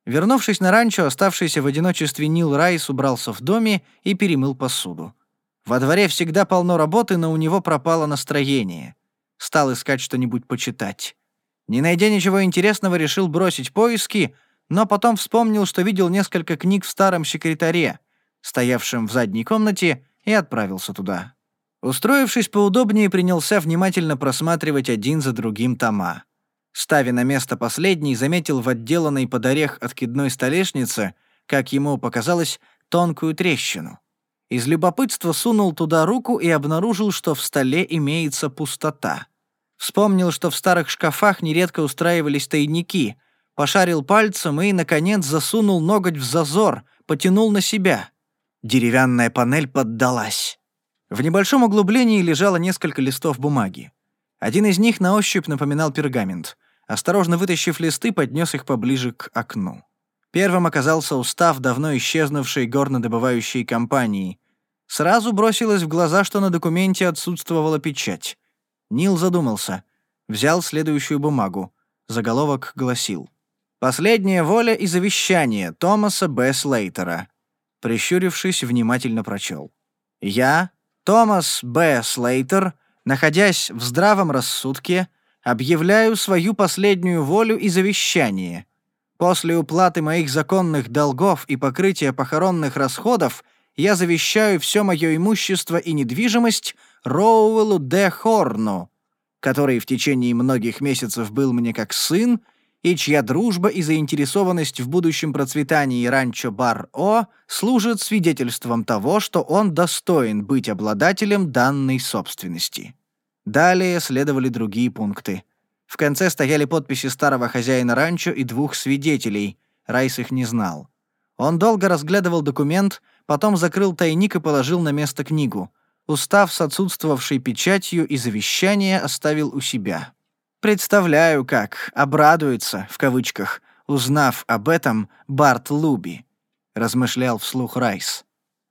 C: Вернувшись на ранчо, оставшийся в одиночестве Нил Райс убрался в доме и перемыл посуду. Во дворе всегда полно работы, но у него пропало настроение. Стал искать что-нибудь почитать. Не найдя ничего интересного, решил бросить поиски, но потом вспомнил, что видел несколько книг в старом секретаре, стоявшем в задней комнате, и отправился туда. Устроившись поудобнее, принялся внимательно просматривать один за другим тома. Ставя на место последний, заметил в отделанной под орех откидной столешнице, как ему показалось, тонкую трещину. Из любопытства сунул туда руку и обнаружил, что в столе имеется пустота. Вспомнил, что в старых шкафах нередко устраивались тайники, пошарил пальцем и, наконец, засунул ноготь в зазор, потянул на себя. Деревянная панель поддалась. В небольшом углублении лежало несколько листов бумаги. Один из них на ощупь напоминал пергамент. Осторожно вытащив листы, поднес их поближе к окну.
B: Первым оказался устав давно исчезнувшей горнодобывающей компании. Сразу бросилось в глаза, что на документе отсутствовала печать. Нил задумался. Взял следующую бумагу. Заголовок гласил. «Последняя воля и завещание Томаса Б. Слейтера». Прищурившись, внимательно прочел. «Я, Томас Б. Слейтер, находясь в здравом рассудке, объявляю свою последнюю волю и завещание. После уплаты моих законных долгов и покрытия похоронных расходов я завещаю все мое имущество и недвижимость Роуэлу Д. Хорну, который в течение многих месяцев был мне как сын, и чья дружба и заинтересованность в будущем процветании ранчо Бар-О служат свидетельством того, что он достоин быть обладателем данной собственности. Далее следовали другие пункты. В конце стояли подписи старого хозяина ранчо и двух свидетелей. Райс их не знал. Он долго разглядывал документ, потом закрыл тайник и положил на место книгу. Устав с отсутствовавшей печатью и завещание оставил у себя. Представляю, как «обрадуется», в кавычках, узнав об этом Барт Луби, размышлял вслух Райс.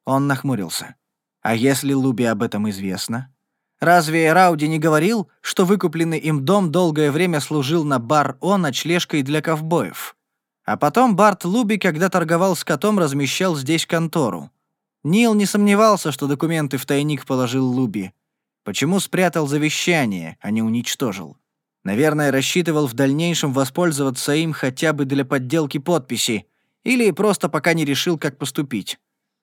B: Он нахмурился. А если Луби об этом известно? Разве Рауди не говорил, что выкупленный им дом долгое время служил на бар О ночлежкой для ковбоев? А потом Барт Луби, когда торговал с котом, размещал здесь контору. Нил не сомневался, что документы в тайник положил Луби. Почему спрятал завещание, а не уничтожил? Наверное, рассчитывал в дальнейшем воспользоваться им хотя бы для подделки подписи, или просто пока не решил, как поступить.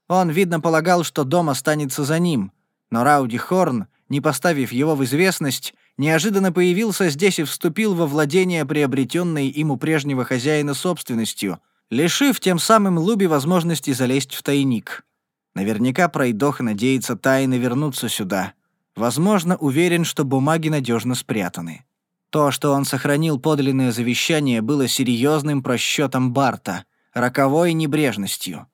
B: Он, видно, полагал, что дом останется за ним, но Рауди Хорн, не поставив его в известность, неожиданно появился здесь и вступил во владение приобретенной им у прежнего хозяина собственностью, лишив тем самым Луби возможности залезть в тайник. Наверняка пройдох надеется тайно вернуться сюда. Возможно, уверен, что бумаги надежно спрятаны. То, что он сохранил подлинное завещание, было серьезным просчетом Барта, роковой небрежностью.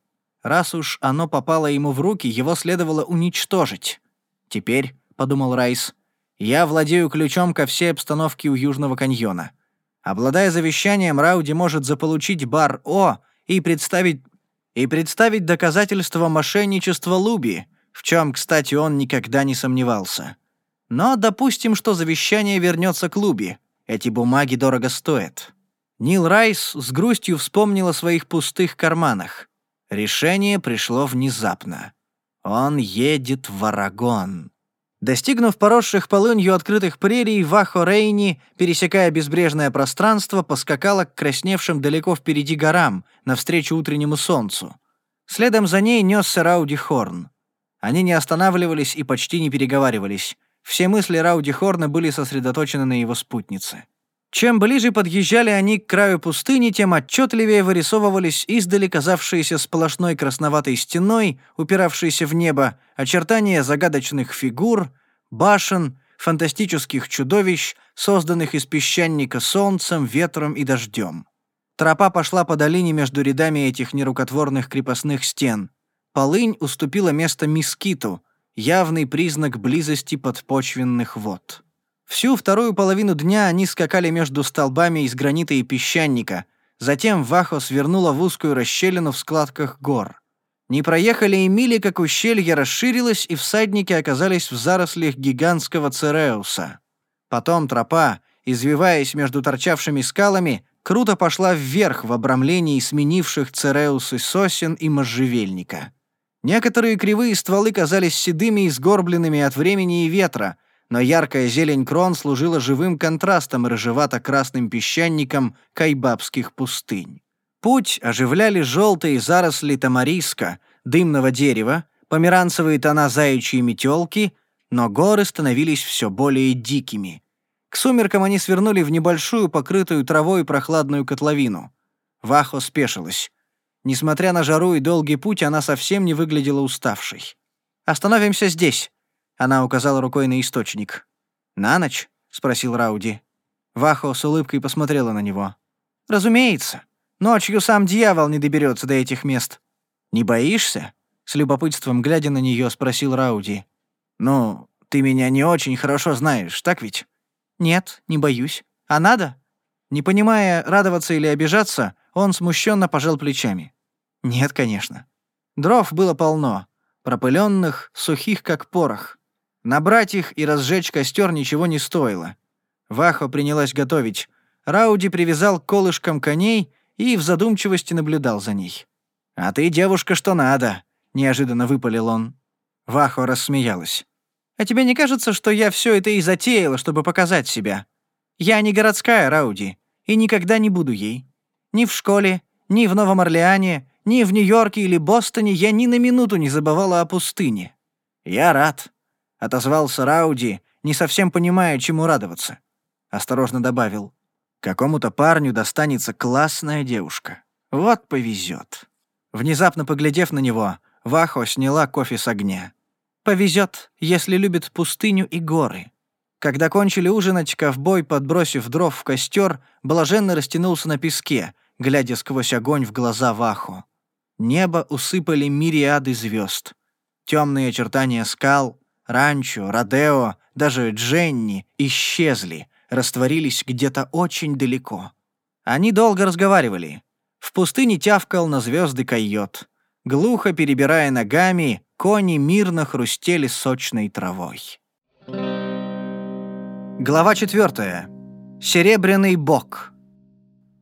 B: Раз уж оно попало ему в руки, его следовало уничтожить. «Теперь», — подумал Райс, — «я владею ключом ко всей обстановке у Южного каньона. Обладая завещанием, Рауди может заполучить бар О и представить и представить доказательства мошенничества Луби, в чем, кстати, он никогда не сомневался. Но допустим, что завещание вернется к Луби. Эти бумаги дорого стоят. Нил Райс с грустью вспомнил о своих пустых карманах. Решение пришло внезапно. Он едет в Арагон. Достигнув поросших полынью открытых прерий, Вахо Рейни, пересекая безбрежное пространство, поскакала к красневшим далеко впереди горам, навстречу утреннему солнцу. Следом за ней несся Рауди Хорн. Они не останавливались и почти не переговаривались. Все мысли Рауди Хорна были сосредоточены на его спутнице. Чем ближе подъезжали они к краю пустыни, тем отчетливее вырисовывались издали казавшиеся сплошной красноватой стеной, упиравшиеся в небо, очертания загадочных фигур, башен, фантастических чудовищ, созданных из песчаника солнцем, ветром и дождем. Тропа пошла по долине между рядами этих нерукотворных крепостных стен. Полынь уступила место Мискиту, явный признак близости подпочвенных вод. Всю вторую половину дня они скакали между столбами из гранита и песчаника, затем Вахо свернула в узкую расщелину в складках гор. Не проехали и мили, как ущелье расширилось, и всадники оказались в зарослях гигантского цереуса. Потом тропа, извиваясь между торчавшими скалами, круто пошла вверх в обрамлении сменивших цереусы сосен и можжевельника. Некоторые кривые стволы казались седыми и сгорбленными от времени и ветра, но яркая зелень крон служила живым контрастом рыжевато-красным песчаникам кайбабских пустынь. Путь оживляли желтые заросли тамариска, дымного дерева, померанцевые тона заячьей метелки, но горы становились все более дикими. К сумеркам они свернули в небольшую, покрытую травой прохладную котловину. Вахо спешилась. Несмотря на жару и долгий путь, она совсем не выглядела уставшей. «Остановимся здесь», — она указала рукой на источник. «На ночь?» — спросил Рауди. Вахо с улыбкой посмотрела на него. «Разумеется. Ночью сам дьявол не доберется до этих мест». «Не боишься?» — с любопытством глядя на нее спросил Рауди. «Ну, ты меня не очень хорошо знаешь, так ведь?» «Нет, не боюсь. А надо?» Не понимая, радоваться или обижаться, Он смущенно пожал плечами. «Нет, конечно. Дров было полно, пропыленных, сухих как порох. Набрать их и разжечь костер ничего не стоило. Вахо принялась готовить. Рауди привязал к колышкам коней и в задумчивости наблюдал за ней. «А ты девушка, что надо», — неожиданно выпалил он. Вахо рассмеялась. «А тебе не кажется, что я все это и затеяла, чтобы показать себя? Я не городская Рауди, и никогда не буду ей. Ни в школе, ни в Новом Орлеане, ни в Нью-Йорке или Бостоне я ни на минуту не забывала о пустыне. «Я рад», — отозвался Рауди, не совсем понимая, чему радоваться. Осторожно добавил. «Какому-то парню достанется классная девушка. Вот повезет». Внезапно поглядев на него, Вахо сняла кофе с огня. «Повезет, если любит пустыню и горы». Когда кончили ужинать, ковбой, подбросив дров в костер, блаженно растянулся на песке, глядя сквозь огонь в глаза Вахо. Небо усыпали мириады звезд. Темные очертания скал, ранчо, Родео, даже Дженни исчезли, растворились где-то очень далеко. Они долго разговаривали. В пустыне тявкал на звезды койот. Глухо перебирая ногами, кони мирно хрустели сочной травой. Глава 4. Серебряный бог.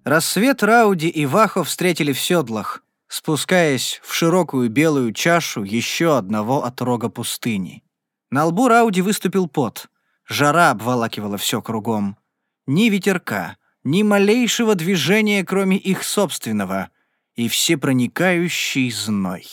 B: Рассвет Рауди и Вахо встретили в седлах, спускаясь в широкую белую чашу еще одного отрога пустыни. На лбу Рауди выступил пот. Жара обволакивала все кругом. Ни ветерка, ни малейшего движения, кроме их собственного, и всепроникающий зной.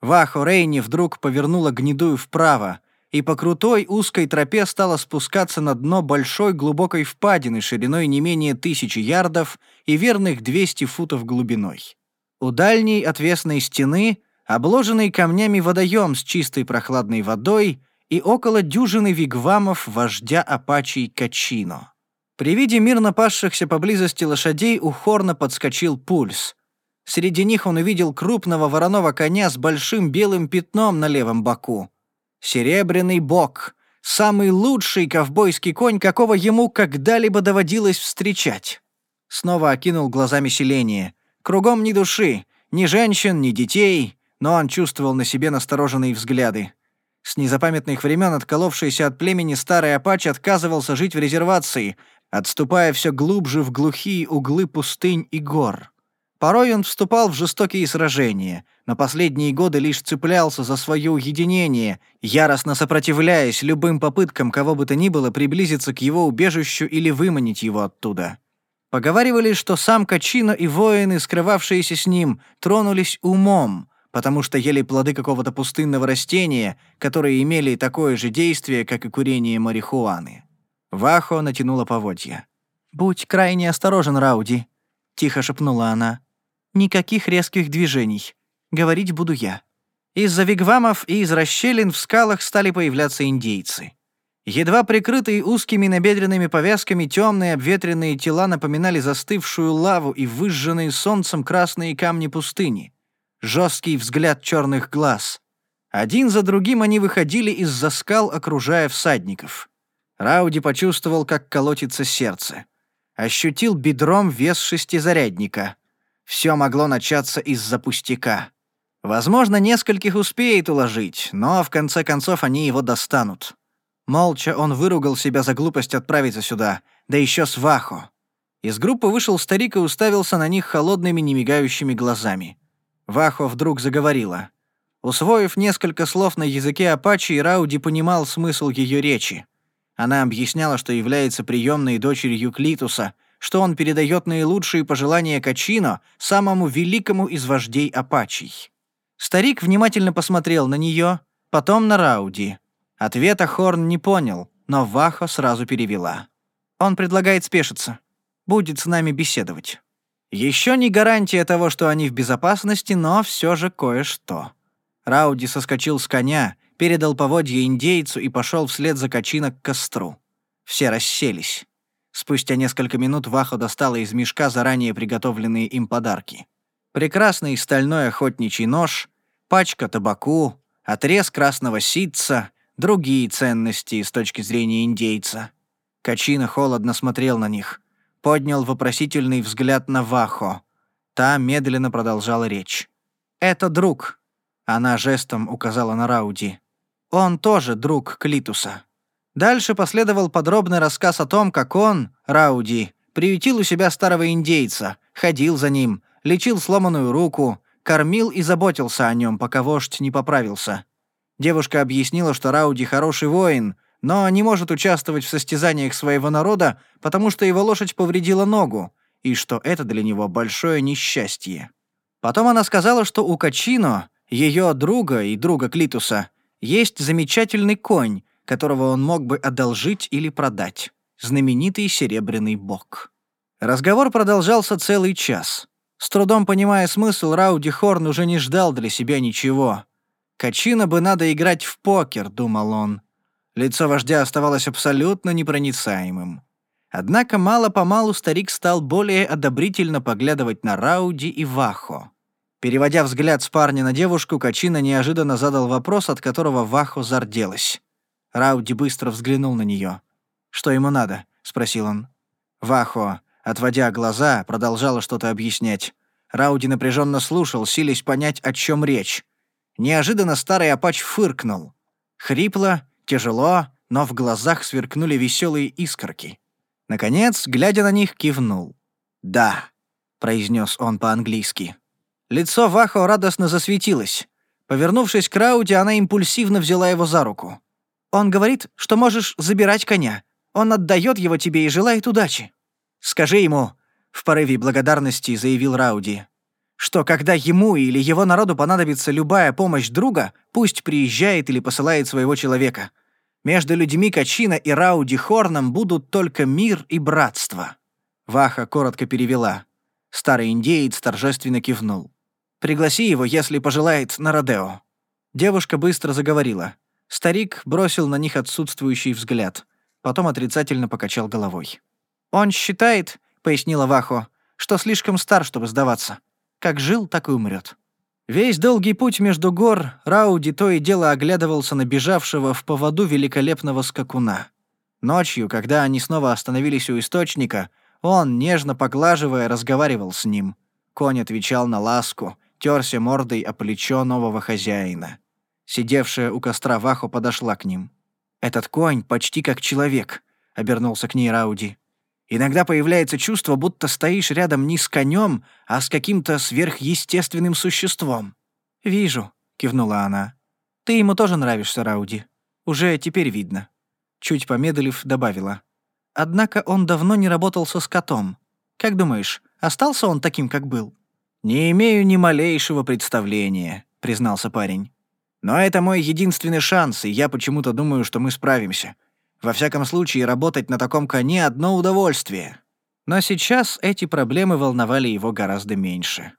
B: Вахо Рейни вдруг повернула гнедую вправо, и по крутой узкой тропе стала спускаться на дно большой глубокой впадины шириной не менее тысячи ярдов и верных 200 футов глубиной. У дальней отвесной стены обложенный камнями водоем с чистой прохладной водой и около дюжины вигвамов вождя Апачий Качино. При виде мирно пасшихся поблизости лошадей у Хорна подскочил пульс. Среди них он увидел крупного вороного коня с большим белым пятном на левом боку. Серебряный бок — самый лучший ковбойский конь, какого ему когда-либо доводилось встречать. Снова окинул глазами селение — Кругом ни души, ни женщин, ни детей, но он чувствовал на себе настороженные взгляды. С незапамятных времен отколовшийся от племени старый Апач отказывался жить в резервации, отступая все глубже в глухие углы пустынь и гор. Порой он вступал в жестокие сражения, но последние годы лишь цеплялся за свое уединение, яростно сопротивляясь любым попыткам кого бы то ни было приблизиться к его убежищу или выманить его оттуда. Поговаривали, что сам Качино и воины, скрывавшиеся с ним, тронулись умом, потому что ели плоды какого-то пустынного растения, которые имели такое же действие, как и курение марихуаны. Вахо натянула поводья. «Будь крайне осторожен, Рауди», — тихо шепнула она. «Никаких резких движений. Говорить буду я». Из-за вигвамов и из расщелин в скалах стали появляться индейцы. Едва прикрытые узкими набедренными повязками темные обветренные тела напоминали застывшую лаву и выжженные солнцем красные камни пустыни. Жесткий взгляд черных глаз. Один за другим они выходили из-за скал, окружая всадников. Рауди почувствовал, как колотится сердце. Ощутил бедром вес шестизарядника. Все могло начаться из-за пустяка. Возможно, нескольких успеет уложить, но в конце концов они его достанут. Молча он выругал себя за глупость отправиться сюда, да еще с Вахо. Из группы вышел старик и уставился на них холодными немигающими глазами. Вахо вдруг заговорила. Усвоив несколько слов на языке апачи, Рауди понимал смысл ее речи. Она объясняла, что является приемной дочерью Клитуса, что он передает наилучшие пожелания Качино, самому великому из вождей апачей. Старик внимательно посмотрел на нее, потом на Рауди. Ответа Хорн не понял, но Вахо сразу перевела. «Он предлагает спешиться. Будет с нами беседовать». Еще не гарантия того, что они в безопасности, но все же кое-что. Рауди соскочил с коня, передал поводье индейцу и пошел вслед за качина к костру. Все расселись. Спустя несколько минут Вахо достала из мешка заранее приготовленные им подарки. Прекрасный стальной охотничий нож, пачка табаку, отрез красного ситца — другие ценности с точки зрения индейца. Качина холодно смотрел на них, поднял вопросительный взгляд на Вахо. Та медленно продолжала речь. «Это друг», — она жестом указала на Рауди. «Он тоже друг Клитуса». Дальше последовал подробный рассказ о том, как он, Рауди, приютил у себя старого индейца, ходил за ним, лечил сломанную руку, кормил и заботился о нем, пока вождь не поправился. Девушка объяснила, что Рауди хороший воин, но не может участвовать в состязаниях своего народа, потому что его лошадь повредила ногу, и что это для него большое несчастье. Потом она сказала, что у Качино, ее друга и друга Клитуса, есть замечательный конь, которого он мог бы одолжить или продать. Знаменитый серебряный бог. Разговор продолжался целый час. С трудом понимая смысл, Рауди Хорн уже не ждал для себя ничего. «Качино бы надо играть в покер», — думал он. Лицо вождя оставалось абсолютно непроницаемым. Однако мало-помалу старик стал более одобрительно поглядывать на Рауди и Вахо. Переводя взгляд с парня на девушку, Качина неожиданно задал вопрос, от которого Вахо зарделась. Рауди быстро взглянул на нее. «Что ему надо?» — спросил он. Вахо, отводя глаза, продолжала что-то объяснять. Рауди напряженно слушал, силясь понять, о чем речь. Неожиданно старый апач фыркнул. Хрипло, тяжело, но в глазах сверкнули веселые искорки. Наконец, глядя на них, кивнул. «Да», — произнес он по-английски. Лицо Вахо радостно засветилось. Повернувшись к Рауди, она импульсивно взяла его за руку. «Он говорит, что можешь забирать коня. Он отдает его тебе и желает удачи». «Скажи ему», — в порыве благодарности заявил Рауди, «что когда ему или его народу понадобится любая помощь друга, пусть приезжает или посылает своего человека. Между людьми Качина и Рауди Хорном будут только мир и братство». Ваха коротко перевела. Старый индеец торжественно кивнул. «Пригласи его, если пожелает, на Родео». Девушка быстро заговорила. Старик бросил на них отсутствующий взгляд. Потом отрицательно покачал головой. «Он считает», — пояснила Вахо, «что слишком стар, чтобы сдаваться. Как жил, так и умрет. Весь долгий путь между гор Рауди то и дело оглядывался на бежавшего в поводу великолепного скакуна. Ночью, когда они снова остановились у источника, он, нежно поглаживая, разговаривал с ним. Конь отвечал на ласку, терся мордой о плечо нового хозяина. Сидевшая у костра Вахо подошла к ним. «Этот конь почти как человек», — обернулся к ней Рауди. «Иногда появляется чувство, будто стоишь рядом не с конем, а с каким-то сверхъестественным существом». «Вижу», — кивнула она. «Ты ему тоже нравишься, Рауди. Уже теперь видно». Чуть помедлив, добавила. «Однако он давно не работал со скотом. Как думаешь, остался он таким, как был?» «Не имею ни малейшего представления», — признался парень. «Но это мой единственный шанс, и я почему-то думаю, что мы справимся. Во всяком случае, работать на таком коне — одно удовольствие». Но сейчас эти проблемы волновали его гораздо меньше.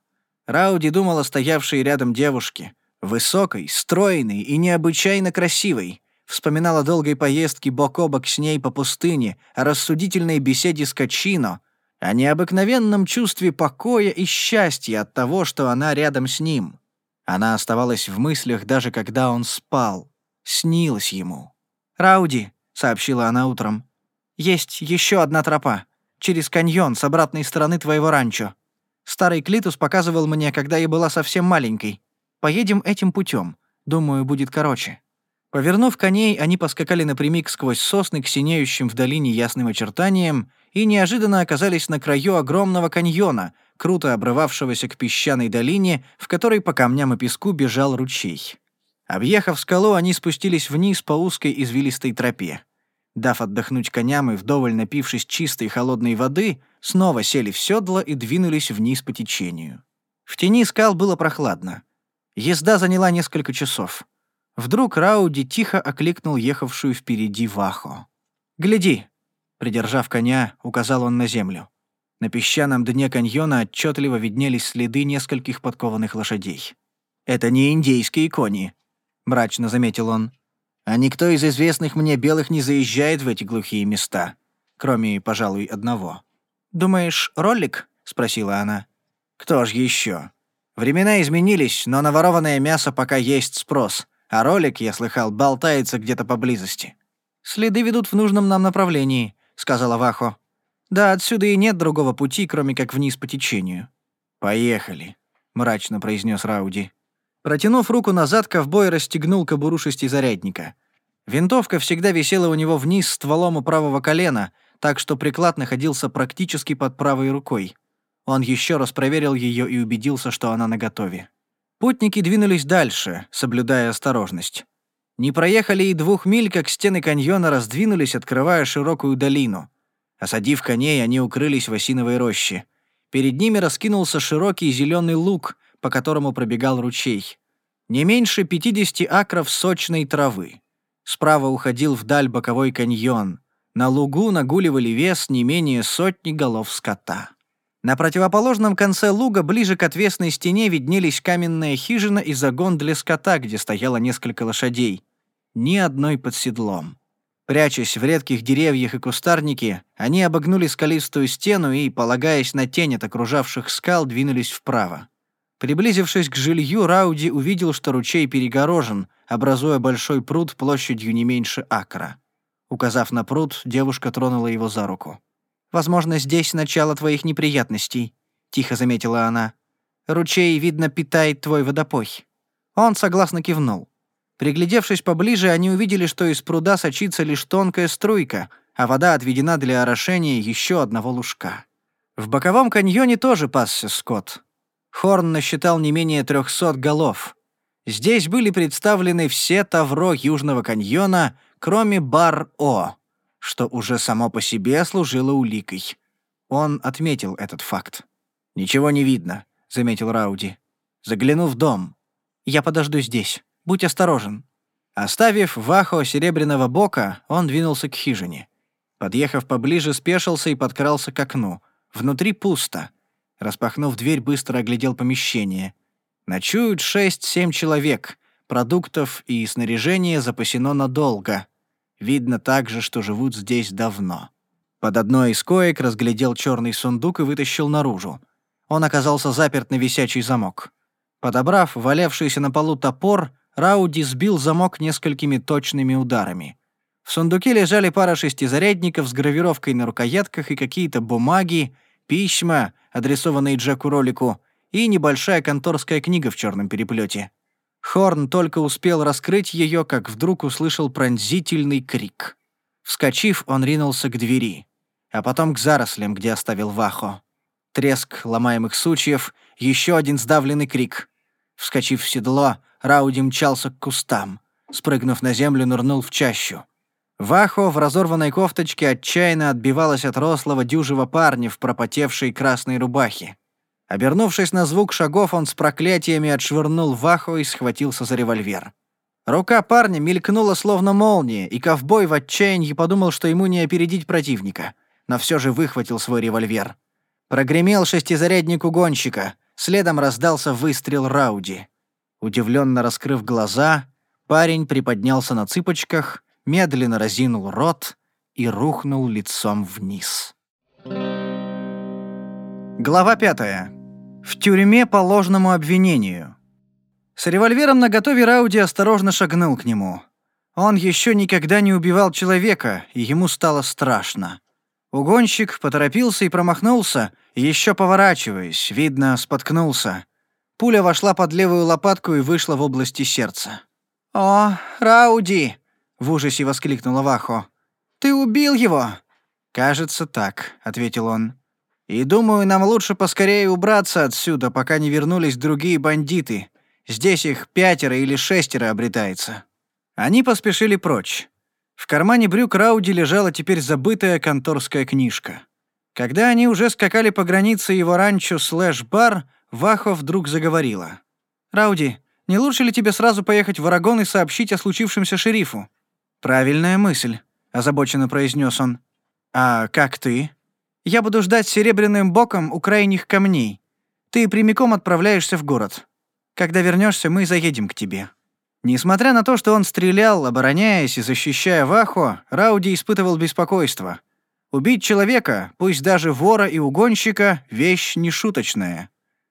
B: Рауди думал о стоявшей рядом девушке, высокой, стройной и необычайно красивой. Вспоминал о долгой поездке бок о бок с ней по пустыне, о рассудительной беседе с Качино, о необыкновенном чувстве покоя и счастья от того, что она рядом с ним. Она оставалась в мыслях даже когда он спал. Снилась ему. «Рауди», — сообщила она утром, — «есть еще одна тропа. Через каньон с обратной стороны твоего ранчо. Старый Клитус показывал мне, когда я была совсем маленькой. Поедем этим путем. Думаю, будет короче». Повернув коней, они поскакали напрямик сквозь сосны к синеющим в долине ясным очертаниям и неожиданно оказались на краю огромного каньона, круто обрывавшегося к песчаной долине, в которой по камням и песку бежал ручей. Объехав скалу, они спустились вниз по узкой извилистой тропе. Дав отдохнуть коням и вдоволь напившись чистой холодной воды, снова сели в седло и двинулись вниз по течению. В тени скал было прохладно. Езда заняла несколько часов. Вдруг Рауди тихо окликнул ехавшую впереди Вахо. «Гляди!» Придержав коня, указал он на землю. На песчаном дне каньона отчетливо виднелись следы нескольких подкованных лошадей. «Это не индейские кони», — мрачно заметил он. «А никто из известных мне белых не заезжает в эти глухие места, кроме, пожалуй, одного». «Думаешь, ролик?» — спросила она. «Кто ж еще? Времена изменились, но на ворованное мясо пока есть спрос, а ролик, я слыхал, болтается где-то поблизости». «Следы ведут в нужном нам направлении», — сказала Вахо. «Да, отсюда и нет другого пути, кроме как вниз по течению».
C: «Поехали», — мрачно произнес Рауди. Протянув руку назад, ковбой расстегнул кобуру шестизарядника. Винтовка всегда висела у него вниз стволом у правого колена, так что приклад находился практически под правой рукой. Он еще раз проверил ее и убедился, что она наготове. Путники двинулись дальше, соблюдая осторожность. Не проехали и двух миль, как стены каньона раздвинулись, открывая широкую долину. Осадив коней, они укрылись в осиновой роще. Перед ними раскинулся широкий зеленый луг, по которому пробегал ручей. Не меньше 50 акров сочной травы. Справа уходил вдаль боковой каньон. На лугу нагуливали вес не менее сотни голов скота. На противоположном конце луга, ближе к отвесной стене, виднелись каменная хижина и загон для скота, где стояло несколько лошадей. Ни одной под седлом. Прячась в редких деревьях и кустарнике, они обогнули скалистую стену и, полагаясь на тень от окружавших скал, двинулись вправо. Приблизившись к жилью, Рауди увидел, что ручей перегорожен, образуя большой пруд площадью не меньше акра. Указав на пруд, девушка тронула его за руку. «Возможно, здесь начало твоих неприятностей», — тихо заметила она. «Ручей, видно, питает твой водопой». Он согласно кивнул. Приглядевшись поближе, они увидели, что из пруда сочится лишь тонкая струйка, а вода отведена для орошения еще одного лужка. В боковом каньоне тоже пасся скот. Хорн насчитал не менее трехсот голов. Здесь были представлены все тавро Южного каньона, кроме Бар-О что уже само по себе служило уликой. Он отметил этот факт. «Ничего не видно», — заметил Рауди. «Загляну в дом. Я подожду здесь. Будь осторожен». Оставив Вахо серебряного бока, он двинулся к хижине. Подъехав поближе, спешился и подкрался к окну. Внутри пусто. Распахнув дверь, быстро оглядел помещение. Ночуют шесть-семь человек. Продуктов и снаряжения запасено надолго. Видно также, что живут здесь давно. Под одной из коек разглядел черный сундук и вытащил наружу. Он оказался заперт на висячий замок. Подобрав валявшийся на полу топор, Рауди сбил замок несколькими точными ударами. В сундуке лежали пара шестизарядников с гравировкой на рукоятках и какие-то бумаги, письма, адресованные Джеку Ролику, и небольшая конторская книга в черном переплете. Хорн только успел раскрыть ее, как вдруг услышал пронзительный крик. Вскочив, он ринулся к двери, а потом к зарослям, где оставил Вахо. Треск ломаемых сучьев, еще один сдавленный крик. Вскочив в седло, Рауди мчался к кустам. Спрыгнув на землю, нырнул в чащу. Вахо в разорванной кофточке отчаянно отбивалась от рослого дюжего парня в пропотевшей красной рубахе. Обернувшись на звук шагов, он с проклятиями отшвырнул Вахо и схватился за револьвер. Рука парня мелькнула словно молния, и ковбой в отчаянии подумал, что ему не опередить противника, но все же выхватил свой револьвер. Прогремел шестизарядник угонщика, следом раздался выстрел Рауди. Удивленно раскрыв глаза, парень приподнялся на цыпочках, медленно разинул рот и рухнул лицом вниз. Глава пятая. В тюрьме по ложному обвинению. С револьвером наготове Рауди осторожно шагнул к нему. Он еще никогда не убивал человека, и ему стало страшно. Угонщик поторопился и промахнулся, еще поворачиваясь, видно, споткнулся. Пуля вошла под левую лопатку и вышла в области сердца. «О, Рауди!» — в ужасе воскликнула Вахо. «Ты убил его!» «Кажется, так», — ответил он. И думаю, нам лучше поскорее убраться отсюда, пока не вернулись другие бандиты. Здесь их пятеро или шестеро обретается». Они поспешили прочь. В кармане брюк Рауди лежала теперь забытая конторская книжка. Когда они уже скакали по границе его ранчо слэш-бар, Вахо вдруг заговорила. «Рауди, не лучше ли тебе сразу поехать в Арагон и сообщить о случившемся шерифу?» «Правильная мысль», — озабоченно произнес он. «А как ты?» Я буду ждать серебряным боком у крайних камней. Ты прямиком отправляешься в город. Когда вернешься, мы заедем к тебе». Несмотря на то, что он стрелял, обороняясь и защищая Вахо, Рауди испытывал беспокойство. Убить человека, пусть даже вора и угонщика, вещь нешуточная.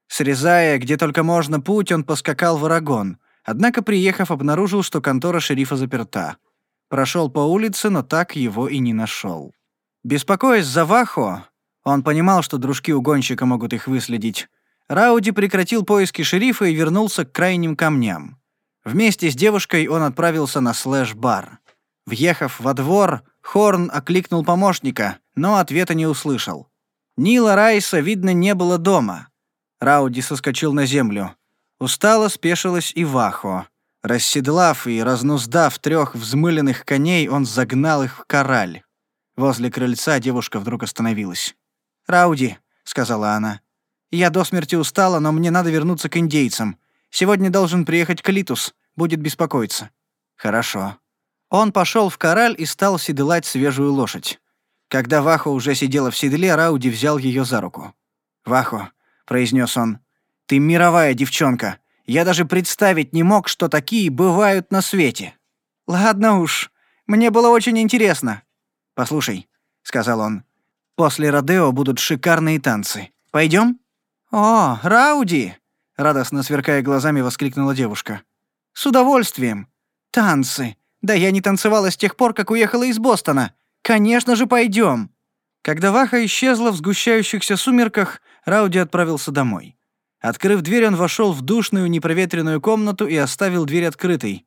C: Срезая, где только можно путь, он поскакал в Арагон. Однако, приехав, обнаружил, что контора шерифа заперта. Прошел по улице, но так его и не нашел. Беспокоясь за Вахо, он понимал, что дружки угонщика могут их выследить.
B: Рауди прекратил поиски шерифа и вернулся к крайним камням. Вместе с девушкой он отправился на слэш-бар. Въехав во двор, Хорн окликнул помощника, но ответа не услышал. Нила Райса, видно, не было дома. Рауди соскочил на землю. Устало спешилась и Вахо. Расседлав и разнуздав трех взмыленных коней, он загнал их в кораль. Возле крыльца девушка вдруг остановилась. «Рауди», — сказала она, — «я до смерти устала, но мне надо вернуться к индейцам. Сегодня должен приехать Калитус, будет беспокоиться». «Хорошо». Он пошел в кораль и стал седлать свежую лошадь. Когда Вахо уже сидела в седле, Рауди взял ее за руку. «Вахо», — произнес он, — «ты мировая девчонка. Я даже представить не мог, что такие бывают на свете». «Ладно уж, мне было очень интересно». «Послушай», — сказал он, — «после Родео будут шикарные танцы. Пойдем?» «О, Рауди!» — радостно сверкая глазами воскликнула девушка. «С удовольствием. Танцы. Да я не танцевала с тех пор, как уехала из Бостона. Конечно же, пойдем. Когда Ваха исчезла в сгущающихся сумерках, Рауди отправился домой. Открыв дверь, он вошел в душную непроветренную комнату и оставил дверь открытой.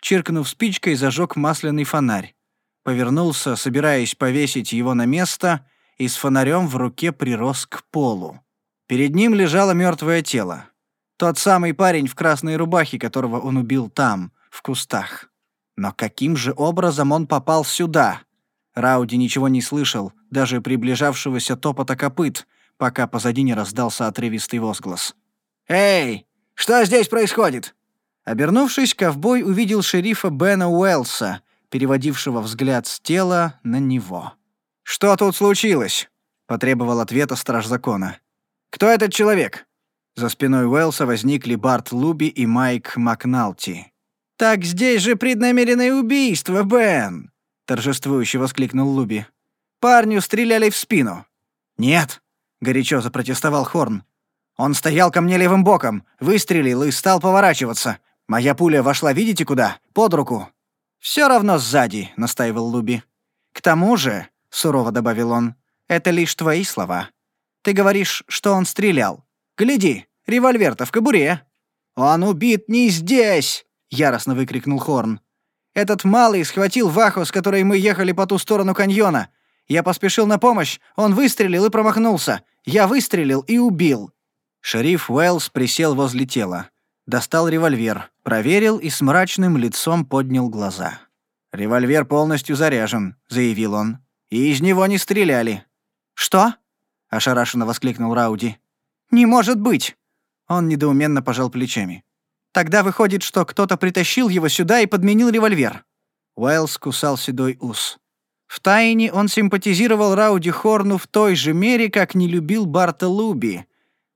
B: Чиркнув спичкой, зажег масляный фонарь. Повернулся, собираясь повесить его на место, и с фонарем в руке прирос к полу. Перед ним лежало мертвое тело. Тот самый парень в красной рубахе, которого он убил там, в кустах. Но каким же образом он попал сюда? Рауди ничего не слышал, даже приближавшегося топота копыт, пока позади не раздался отрывистый возглас. «Эй, что здесь происходит?» Обернувшись, ковбой увидел шерифа Бена Уэллса, переводившего взгляд с тела на него. «Что тут случилось?» — потребовал ответа страж закона. «Кто этот человек?» За спиной Уэллса возникли Барт Луби и Майк Макналти. «Так здесь же преднамеренное убийство, Бен!» — торжествующе воскликнул Луби. «Парню стреляли в спину». «Нет», — горячо запротестовал Хорн. «Он стоял ко мне левым боком, выстрелил и стал поворачиваться. Моя пуля вошла, видите куда? Под руку». «Все равно сзади», — настаивал Луби. «К тому же», — сурово добавил он, — «это лишь твои слова. Ты говоришь, что он стрелял. Гляди, револьвер-то в кобуре». «Он убит не здесь!» — яростно выкрикнул Хорн. Этот малый схватил Ваху, с которой мы ехали по ту сторону каньона. Я поспешил на помощь, он выстрелил и промахнулся. Я выстрелил и убил». Шериф Уэллс присел возле тела. Достал револьвер, проверил и с мрачным лицом поднял глаза. «Револьвер полностью заряжен», — заявил он. «И из него не стреляли». «Что?» — ошарашенно воскликнул Рауди. «Не может быть!» Он недоуменно пожал плечами. Тогда выходит, что кто-то притащил его сюда и подменил револьвер». Уэллс кусал седой ус. Втайне он симпатизировал Рауди Хорну в той же мере, как не любил Барта Луби.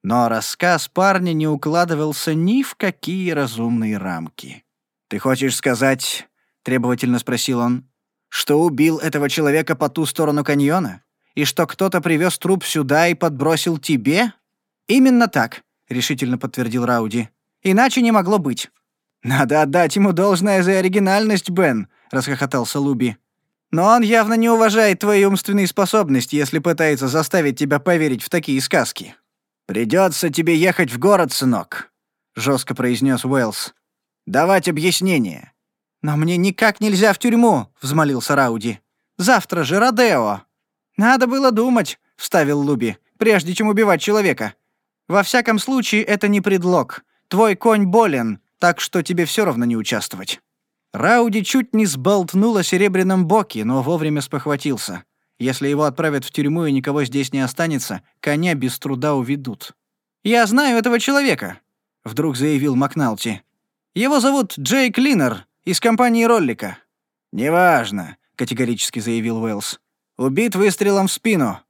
B: Но рассказ парня не укладывался ни в какие разумные рамки. «Ты хочешь сказать, — требовательно спросил он, — что убил этого человека по ту сторону каньона? И что кто-то привез труп сюда и подбросил тебе?» «Именно так», — решительно подтвердил Рауди. Иначе не могло быть». «Надо отдать ему должное за оригинальность, Бен», — расхохотался Луби. «Но он явно не уважает твои умственные способности, если пытается заставить тебя поверить в такие сказки». «Придется тебе ехать в город, сынок», — жестко произнес Уэллс. «Давать объяснение». «Но мне никак нельзя в тюрьму», — взмолился Рауди. «Завтра же Родео». «Надо было думать», — вставил Луби, «прежде чем убивать человека. Во всяком случае, это не предлог. Твой конь болен, так что тебе все равно не участвовать». Рауди чуть не сболтнул о серебряном боке, но вовремя спохватился. Если его отправят в тюрьму и никого здесь не останется, коня без труда уведут. «Я знаю этого человека», — вдруг заявил Макналти. «Его зовут Джей Клинер из компании Роллика». «Неважно», — категорически заявил Уэллс. «Убит выстрелом в спину.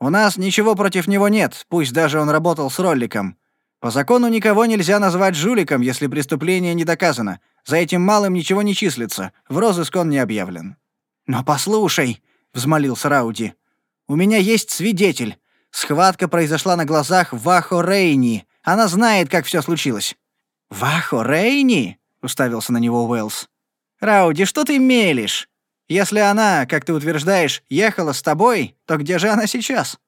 B: У нас ничего против него нет, пусть даже он работал с Ролликом. По закону никого нельзя назвать жуликом, если преступление не доказано. За этим малым ничего не числится. В розыск он не объявлен». «Но послушай», — взмолился Рауди, — «у меня есть свидетель. Схватка произошла на глазах Вахо Рейни. Она знает, как все случилось». «Вахо Рейни?» — уставился на него Уэллс. «Рауди, что ты мелешь? Если она, как ты утверждаешь, ехала с тобой, то где же она сейчас?»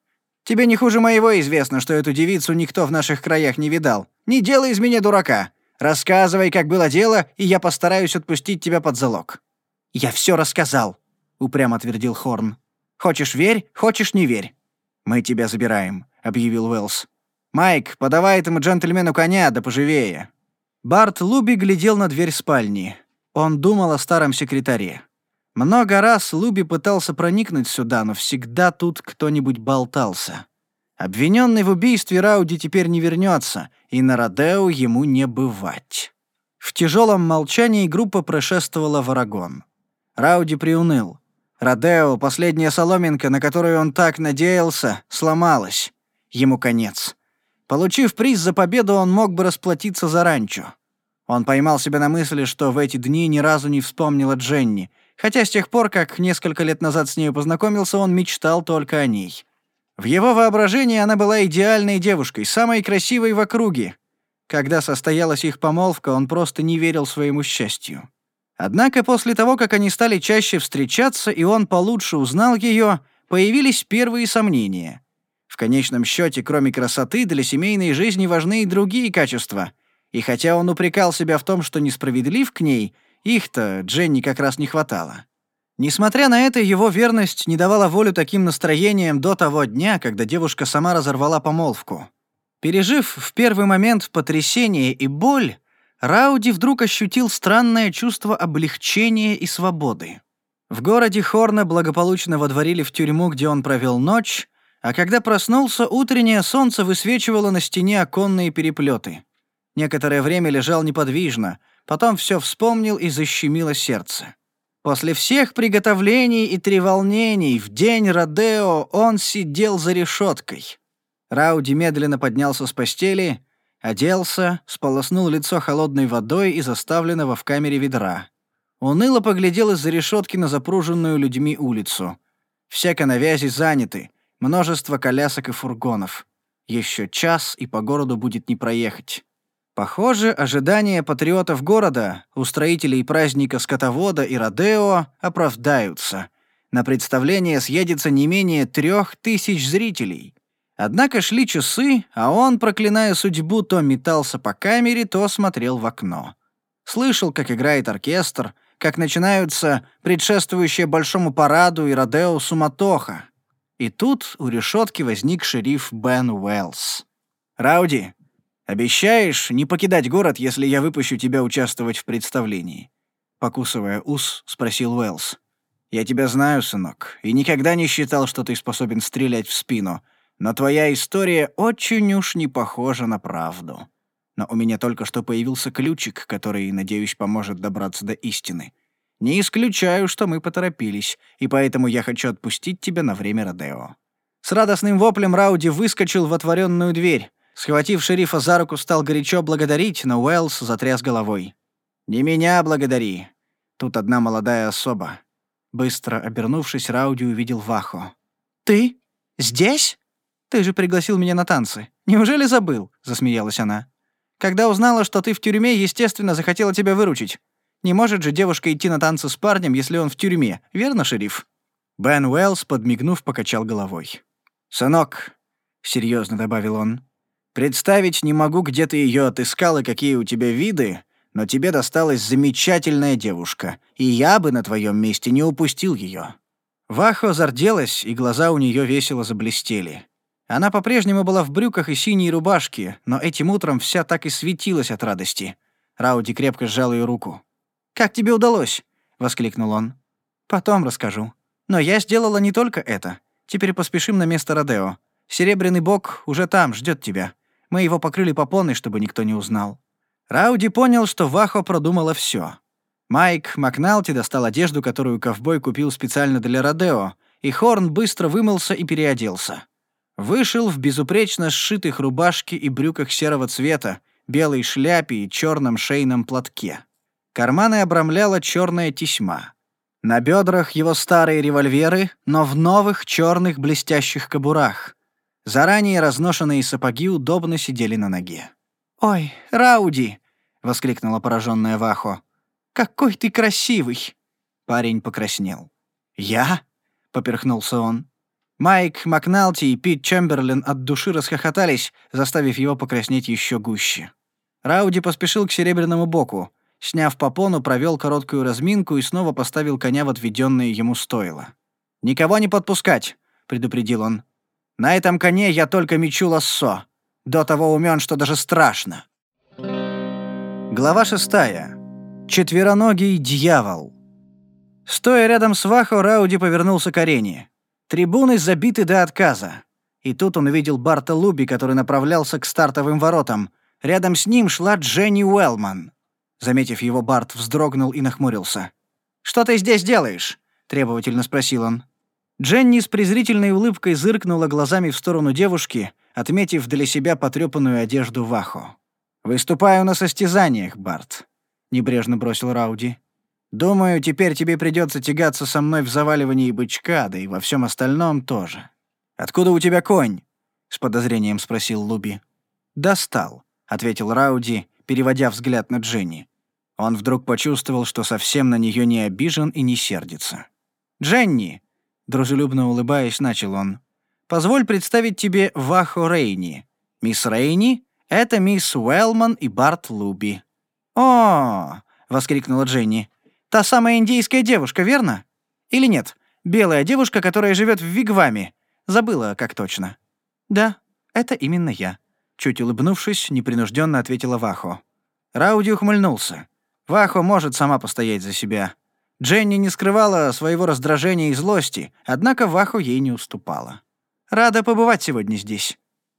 C: Тебе не хуже моего известно, что эту девицу никто в наших краях не видал. Не делай из меня дурака. Рассказывай, как было дело, и я постараюсь отпустить тебя под залог». «Я все рассказал», — упрямо твердил Хорн. «Хочешь — верь, хочешь — не верь». «Мы тебя забираем», — объявил Уэллс. «Майк, подавай этому джентльмену коня, да поживее». Барт Луби глядел на дверь спальни. Он думал о старом секретаре. Много раз Луби пытался проникнуть сюда, но всегда тут кто-нибудь болтался. Обвиненный в убийстве Рауди теперь не вернется, и на Родео ему не бывать. В тяжелом молчании группа прошествовала в Арагон. Рауди приуныл. Родео, последняя соломинка, на которую он так надеялся, сломалась. Ему конец. Получив приз за победу, он мог бы расплатиться за ранчо. Он поймал себя на мысли, что в эти дни ни разу не вспомнил о Дженни — хотя с тех пор, как несколько лет назад с ней познакомился, он мечтал только о ней. В его воображении она была идеальной девушкой, самой красивой в округе. Когда состоялась их помолвка, он просто не верил своему счастью. Однако после того, как они стали чаще встречаться, и он получше узнал ее, появились первые сомнения. В конечном счете, кроме красоты, для семейной жизни важны и другие качества. И хотя он упрекал себя в том, что несправедлив к ней — их-то Дженни как раз не хватало. Несмотря на это, его верность не давала волю таким настроениям до того дня, когда девушка сама разорвала помолвку. Пережив в первый момент потрясение и боль, Рауди вдруг ощутил странное чувство облегчения и свободы. В городе Хорна благополучно водворили в тюрьму, где он провел ночь, а когда проснулся, утреннее солнце высвечивало на стене оконные переплеты. Некоторое время лежал неподвижно — потом все вспомнил и защемило сердце. После всех приготовлений и треволнений в день Родео он сидел за решеткой. Рауди медленно поднялся с постели, оделся, сполоснул лицо холодной водой из оставленного в камере ведра. Уныло поглядел из-за решетки на запруженную людьми улицу. Все канавязи заняты, множество колясок и фургонов. Еще час, и по городу будет не проехать. Похоже, ожидания патриотов города, устроителей праздника скотовода и Родео оправдаются. На представление съедется не менее трех тысяч зрителей. Однако шли часы, а он, проклиная судьбу, то метался по камере, то смотрел в окно. Слышал, как играет оркестр, как начинаются предшествующие большому параду и Родео суматоха. И тут у решетки возник шериф Бен Уэллс. «Рауди, Обещаешь не покидать город, если я выпущу тебя участвовать в представлении?» Покусывая ус, спросил Уэллс. «Я тебя знаю, сынок, и никогда не считал, что ты способен стрелять в спину, но твоя история очень уж не похожа на правду. Но у меня только что появился ключик, который, надеюсь, поможет добраться до истины. Не исключаю, что мы поторопились, и поэтому я хочу отпустить тебя на время Родео». С радостным воплем Рауди выскочил в отворенную дверь. Схватив шерифа за руку, стал горячо благодарить, но Уэллс затряс головой. «Не меня благодари. Тут одна молодая особа». Быстро обернувшись, Рауди увидел Вахо. «Ты? Здесь? Ты же пригласил меня на танцы. Неужели забыл?» — засмеялась она. «Когда узнала, что ты в тюрьме, естественно, захотела тебя выручить. Не может же девушка идти на танцы с парнем, если он в тюрьме, верно, шериф?» Бен Уэллс, подмигнув, покачал головой. «Сынок», — серьезно добавил он, Представить не могу, где ты ее отыскал и какие у тебя виды, но тебе досталась замечательная девушка, и я бы на твоем месте не упустил ее». Вахо зарделась, и глаза у нее весело заблестели. Она по-прежнему была в брюках и синей рубашке, но этим утром вся так и светилась от радости. Рауди крепко сжал ее руку. «Как тебе удалось?» — воскликнул он. «Потом расскажу. Но я сделала не только это. Теперь поспешим на место Родео. Серебряный бог уже там, ждет тебя. Мы его покрыли попоной, чтобы никто не узнал. Рауди понял, что Вахо продумала все. Майк Макналти достал одежду, которую ковбой купил специально для Родео, и Хорн быстро вымылся и переоделся. Вышел в безупречно сшитых рубашке и брюках серого цвета, белой шляпе и черном шейном платке. Карманы обрамляла черная тесьма. На бедрах его старые револьверы, но в новых черных блестящих кобурах. Заранее разношенные сапоги удобно сидели на ноге. «Ой, Рауди!» — воскликнула пораженная Вахо. «Какой ты красивый!» Парень покраснел. «Я?» — поперхнулся он.
B: Майк Макналти и Пит Чемберлин от души расхохотались, заставив его покраснеть еще гуще. Рауди поспешил к серебряному боку. Сняв попону, провел короткую разминку и снова поставил коня в отведенное ему стойло. «Никого не подпускать», — предупредил он. «На этом коне я только мечу лассо. До того умен, что даже страшно». Глава шестая. Четвероногий дьявол. Стоя рядом с Вахо, Рауди повернулся к арене. Трибуны забиты до отказа. И тут он увидел Барта Луби, который направлялся к стартовым воротам. Рядом с ним шла Дженни Уэллман. Заметив его, Барт вздрогнул и нахмурился. «Что ты здесь делаешь?» — требовательно спросил он. Дженни с презрительной улыбкой зыркнула глазами в сторону девушки, отметив для себя потрепанную одежду Вахо. «Выступаю на состязаниях, Барт», — небрежно бросил Рауди. «Думаю, теперь тебе придется тягаться со мной в заваливании бычка, да и во всем остальном тоже». «Откуда у тебя конь?» — с подозрением спросил Луби. «Достал», — ответил Рауди, переводя взгляд на Дженни. Он вдруг почувствовал, что совсем на нее не обижен и не сердится. «Дженни!» — дружелюбно улыбаясь, начал он. «Позволь представить тебе Вахо Рейни. Мисс Рейни — это мисс Уэллман и Барт Луби». «О!» — воскликнула Дженни. «Та самая индейская девушка, верно? Или нет? Белая девушка, которая живет в Вигваме. Забыла, как точно». «Да, это именно я», — чуть улыбнувшись, непринужденно ответила Вахо. Рауди ухмыльнулся. Вахо может сама постоять за себя. Дженни не скрывала своего раздражения и злости, однако Вахо ей не уступала. «Рада побывать сегодня здесь».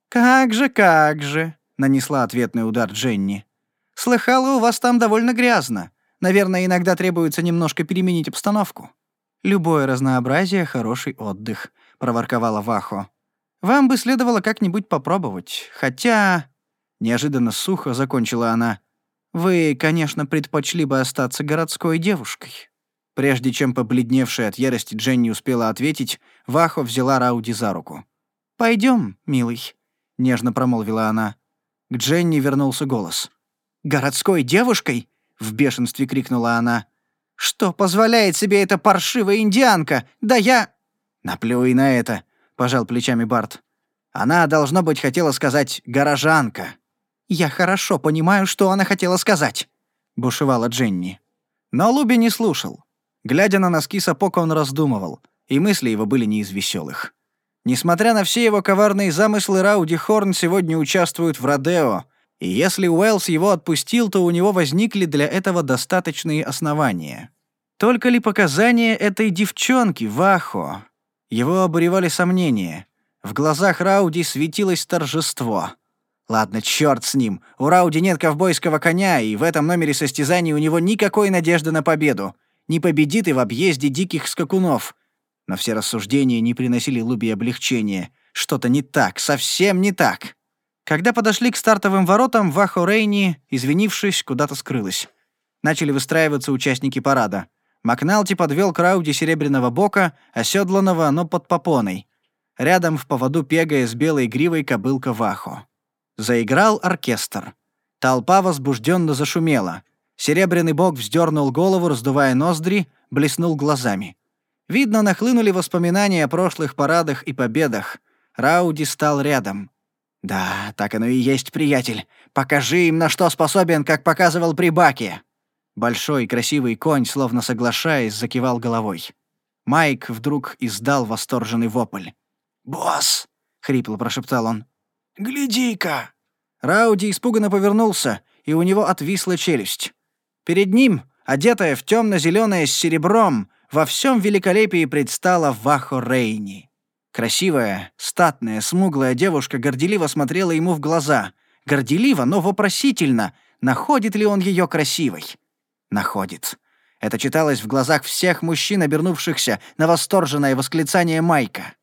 B: «Как же, как же», — нанесла ответный удар Дженни. «Слыхала, у вас там довольно грязно. Наверное, иногда требуется немножко переменить обстановку». «Любое разнообразие — хороший отдых», — проворковала Вахо. «Вам бы следовало как-нибудь попробовать. Хотя...» Неожиданно сухо закончила она. «Вы, конечно, предпочли бы остаться городской девушкой». Прежде чем побледневшая от ярости Дженни успела ответить, Вахо взяла Рауди за руку. Пойдем, милый», — нежно промолвила она. К Дженни вернулся голос. «Городской девушкой?» — в бешенстве крикнула она. «Что позволяет себе эта паршивая индианка? Да я...» «Наплюй на это», — пожал плечами Барт. «Она, должно быть, хотела сказать «горожанка». «Я хорошо понимаю, что она хотела сказать», — бушевала Дженни. Но Луби не слушал. Глядя на носки сапог, он раздумывал, и мысли его были не из веселых. Несмотря на все его коварные замыслы, Рауди Хорн сегодня участвует в Родео, и если Уэллс его отпустил, то у него возникли для этого достаточные основания. Только ли показания этой девчонки, Вахо? Его обуревали сомнения. В глазах Рауди светилось торжество. Ладно, черт с ним. У Рауди нет ковбойского коня, и в этом номере состязаний у него никакой надежды на победу не победит и в объезде диких скакунов. Но все рассуждения не приносили Луби облегчения. Что-то не так, совсем не так. Когда подошли к стартовым воротам, Вахо Рейни, извинившись, куда-то скрылась. Начали выстраиваться участники парада. Макналти подвел к Рауди серебряного бока, оседланного, но под попоной. Рядом в поводу пегая с белой гривой кобылка Вахо. Заиграл оркестр. Толпа возбужденно зашумела — Серебряный бог вздернул голову, раздувая ноздри, блеснул глазами. Видно, нахлынули воспоминания о прошлых парадах и победах. Рауди стал рядом. «Да, так оно и есть, приятель. Покажи им, на что способен, как показывал при Баке». Большой красивый конь, словно соглашаясь, закивал головой. Майк вдруг издал восторженный вопль. «Босс!» — хрипло прошептал он. «Гляди-ка!» Рауди испуганно повернулся, и у него отвисла челюсть. Перед ним, одетая в темно-зеленое с серебром, во всем великолепии предстала Вахо Рейни. Красивая, статная, смуглая девушка горделиво смотрела ему в глаза. Горделиво, но вопросительно, находит ли он ее красивой. Находит. Это читалось в глазах всех мужчин, обернувшихся на восторженное восклицание Майка.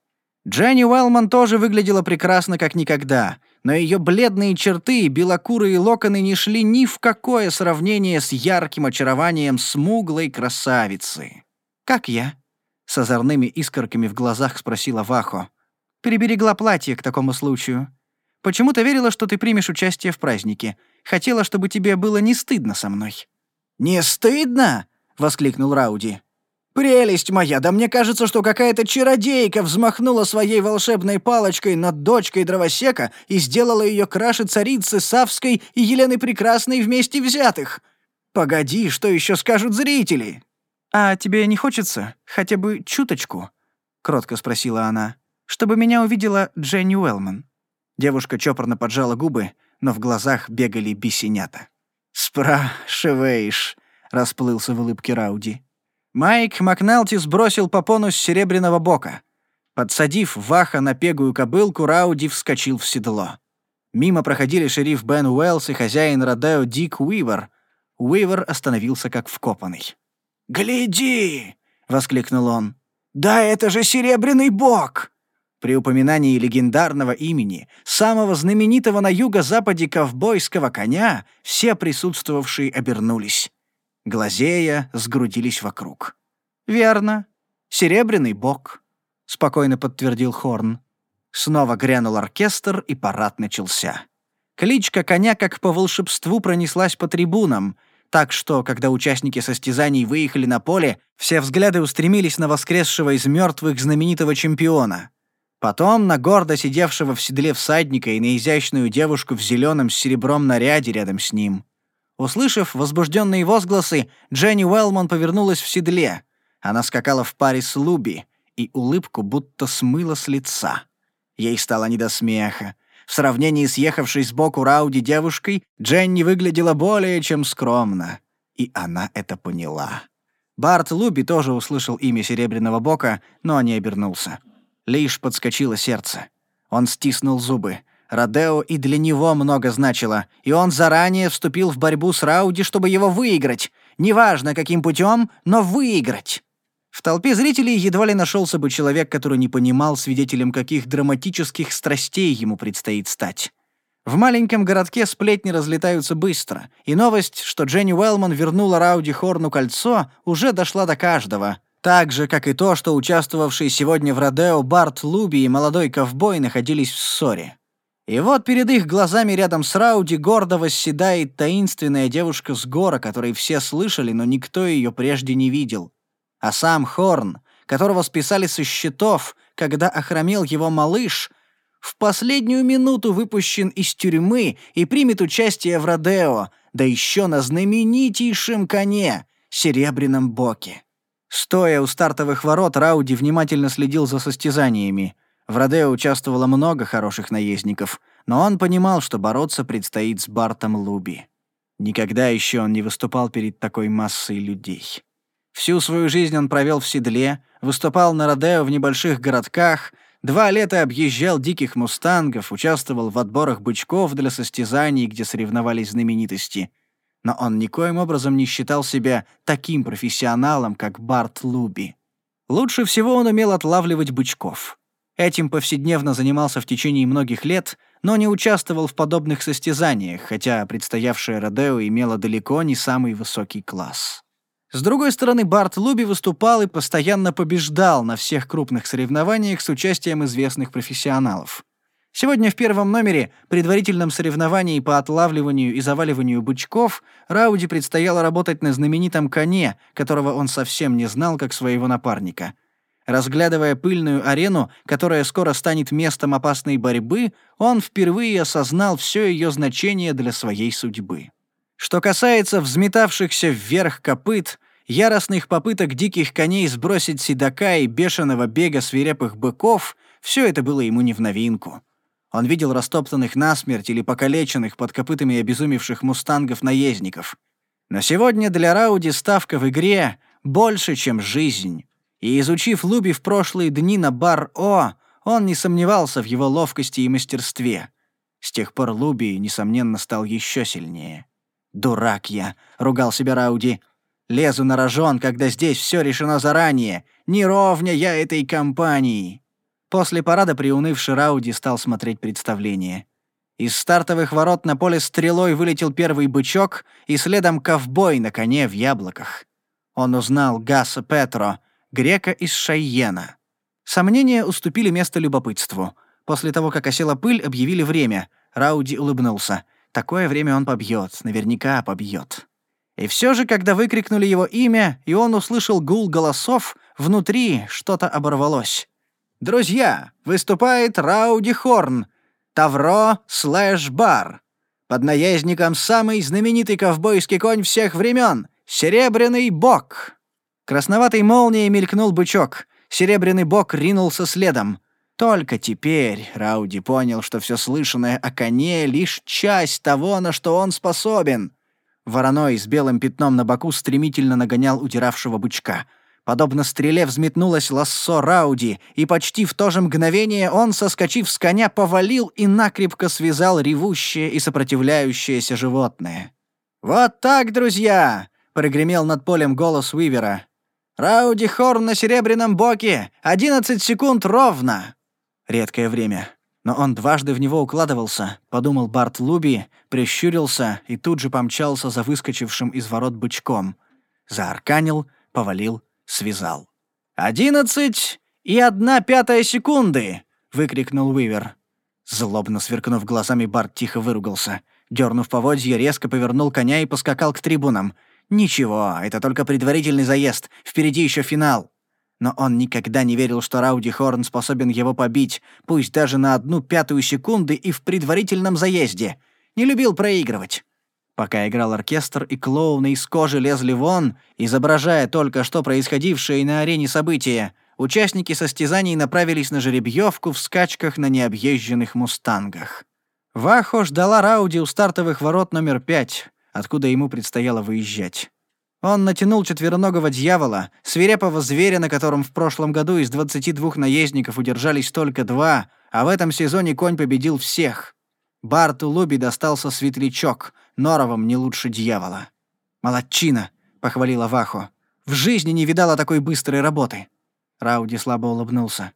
B: Дженни Уэллман тоже выглядела прекрасно, как никогда — но ее бледные черты и белокурые локоны не шли ни в какое сравнение с ярким очарованием смуглой красавицы. «Как я?» — с озорными искорками в глазах спросила Вахо. «Переберегла платье к такому случаю. Почему-то верила, что ты примешь участие в празднике. Хотела, чтобы тебе было не стыдно со мной». «Не стыдно?» — воскликнул Рауди.
C: «Прелесть моя! Да мне кажется, что какая-то чародейка взмахнула своей волшебной палочкой над дочкой дровосека и сделала ее краше царицы Савской и Елены Прекрасной вместе взятых. Погоди, что еще скажут зрители?»
B: «А тебе не хочется хотя бы чуточку?» — кротко спросила она. «Чтобы меня увидела Дженни Уэллман». Девушка чопорно поджала губы, но в глазах бегали бесенята.
C: «Спрашиваешь», — расплылся в улыбке Рауди. Майк Макналти сбросил попону с серебряного бока. Подсадив Ваха на пегую кобылку, Рауди вскочил в седло. Мимо проходили шериф Бен Уэллс и хозяин Родео Дик Уивер. Уивер остановился как вкопанный. «Гляди!» — воскликнул он. «Да это же серебряный бок!» При упоминании легендарного имени, самого знаменитого на юго-западе ковбойского коня, все присутствовавшие обернулись. Глазея сгрудились вокруг. «Верно. Серебряный бок», — спокойно подтвердил Хорн. Снова грянул оркестр, и парад начался. Кличка коня как по волшебству пронеслась по трибунам, так что, когда участники состязаний выехали на поле, все взгляды устремились на воскресшего из мертвых знаменитого чемпиона. Потом на гордо сидевшего в седле всадника и на изящную девушку в зеленом с серебром наряде рядом с ним. Услышав возбужденные возгласы, Дженни Уэллман повернулась в седле. Она скакала в паре с Луби, и улыбку будто смыла с лица. Ей стало не до смеха. В сравнении с ехавшей сбоку Рауди девушкой, Дженни выглядела более чем скромно. И она это поняла. Барт Луби тоже услышал имя Серебряного Бока, но не обернулся. Лишь подскочило сердце. Он стиснул зубы. Родео и для него много значило, и он заранее вступил в борьбу с Рауди, чтобы его выиграть. Неважно, каким путем, но выиграть. В толпе зрителей едва ли нашелся бы человек, который не понимал, свидетелем каких драматических страстей ему предстоит стать. В маленьком городке сплетни разлетаются быстро, и новость, что Дженни Уэллман вернула Рауди Хорну кольцо, уже дошла до каждого. Так же, как и то, что участвовавшие сегодня в Родео Барт Луби и молодой ковбой находились в ссоре. И вот перед их глазами рядом с Рауди гордо восседает таинственная девушка с гора, которой все слышали, но никто ее прежде не видел. А сам Хорн, которого списали со счетов, когда охромел его малыш, в последнюю минуту выпущен из тюрьмы и примет участие в Родео, да еще на знаменитейшем коне — Серебряном Боке. Стоя у стартовых ворот, Рауди внимательно следил за состязаниями — в Родео участвовало много хороших наездников, но он понимал, что бороться предстоит с Бартом Луби. Никогда еще он не выступал перед такой массой людей. Всю свою жизнь он провел в седле, выступал на Родео в небольших городках, два лета объезжал диких мустангов, участвовал в отборах бычков для состязаний, где соревновались знаменитости. Но он никоим образом не считал себя таким профессионалом, как Барт Луби. Лучше всего он умел отлавливать бычков — Этим повседневно занимался в течение многих лет, но не участвовал в подобных состязаниях, хотя предстоявшее Родео имело далеко не самый высокий класс. С другой стороны, Барт Луби выступал и постоянно побеждал на всех крупных соревнованиях с участием известных профессионалов. Сегодня в первом номере, предварительном соревновании по отлавливанию и заваливанию бычков, Рауди предстояло работать на знаменитом коне, которого он совсем не знал как своего напарника — Разглядывая пыльную арену, которая скоро станет местом опасной борьбы, он впервые осознал все ее значение для своей судьбы. Что касается взметавшихся вверх копыт, яростных попыток диких коней сбросить седока и бешеного бега свирепых быков, все это было ему не в новинку. Он видел растоптанных насмерть или покалеченных под копытами обезумевших мустангов-наездников. Но сегодня для Рауди ставка в игре больше, чем жизнь. И изучив Луби в прошлые дни на бар О, он не сомневался в его ловкости и мастерстве. С тех пор Луби, несомненно, стал еще сильнее. «Дурак я!» — ругал себя Рауди. «Лезу на рожон, когда здесь все решено заранее. Не ровня я этой компании!» После парада приунывший Рауди стал смотреть представление. Из стартовых ворот на поле стрелой вылетел первый бычок и следом ковбой на коне в яблоках. Он узнал Гаса Петро, грека из Шайена. Сомнения уступили место любопытству. После того, как осела пыль, объявили время. Рауди улыбнулся. Такое время он побьет, наверняка побьет.
B: И все же, когда выкрикнули его имя, и он услышал гул голосов, внутри что-то оборвалось. «Друзья, выступает Рауди Хорн, Тавро слэш Бар. Под наездником самый знаменитый ковбойский конь всех времен — Серебряный Бок». Красноватой молнией мелькнул бычок. Серебряный Бок ринулся следом. Только теперь Рауди понял, что все слышанное о коне — лишь часть того, на что он способен. Вороной с белым пятном на боку стремительно нагонял удиравшего бычка. Подобно стреле взметнулось лассо Рауди, и почти в то же мгновение он, соскочив с коня, повалил и накрепко связал ревущее и сопротивляющееся животное. «Вот так, друзья!» — прогремел над полем голос Уивера. «Рауди Хорн на серебряном боке! Одиннадцать секунд ровно!» Редкое время. Но он дважды в него укладывался, подумал Барт Луби, прищурился и тут же помчался за выскочившим из ворот бычком. Заарканил, повалил, связал. «Одиннадцать и одна пятая секунды!» — выкрикнул Уивер. Злобно сверкнув глазами, Барт тихо выругался. Дернув поводья, резко повернул коня и поскакал к трибунам. «Ничего, это только предварительный заезд. Впереди еще финал». Но он никогда не верил, что Рауди Хорн способен его побить, пусть даже на одну пятую секунды и в предварительном заезде. Не любил проигрывать. Пока играл оркестр, и клоуны из кожи лезли вон, изображая только что происходившее на арене события, участники состязаний направились на жеребьевку в скачках на необъезженных «Мустангах». Вахо ждала Рауди у стартовых ворот номер пять, откуда ему предстояло выезжать. Он натянул четвероногого дьявола, свирепого зверя, на котором в прошлом году из 22 наездников удержались только два, а в этом сезоне конь победил всех. Барту Луби достался светлячок, норовом не лучше дьявола. «Молодчина!» — похвалила Вахо. «В жизни не видала такой быстрой работы!» Рауди слабо улыбнулся.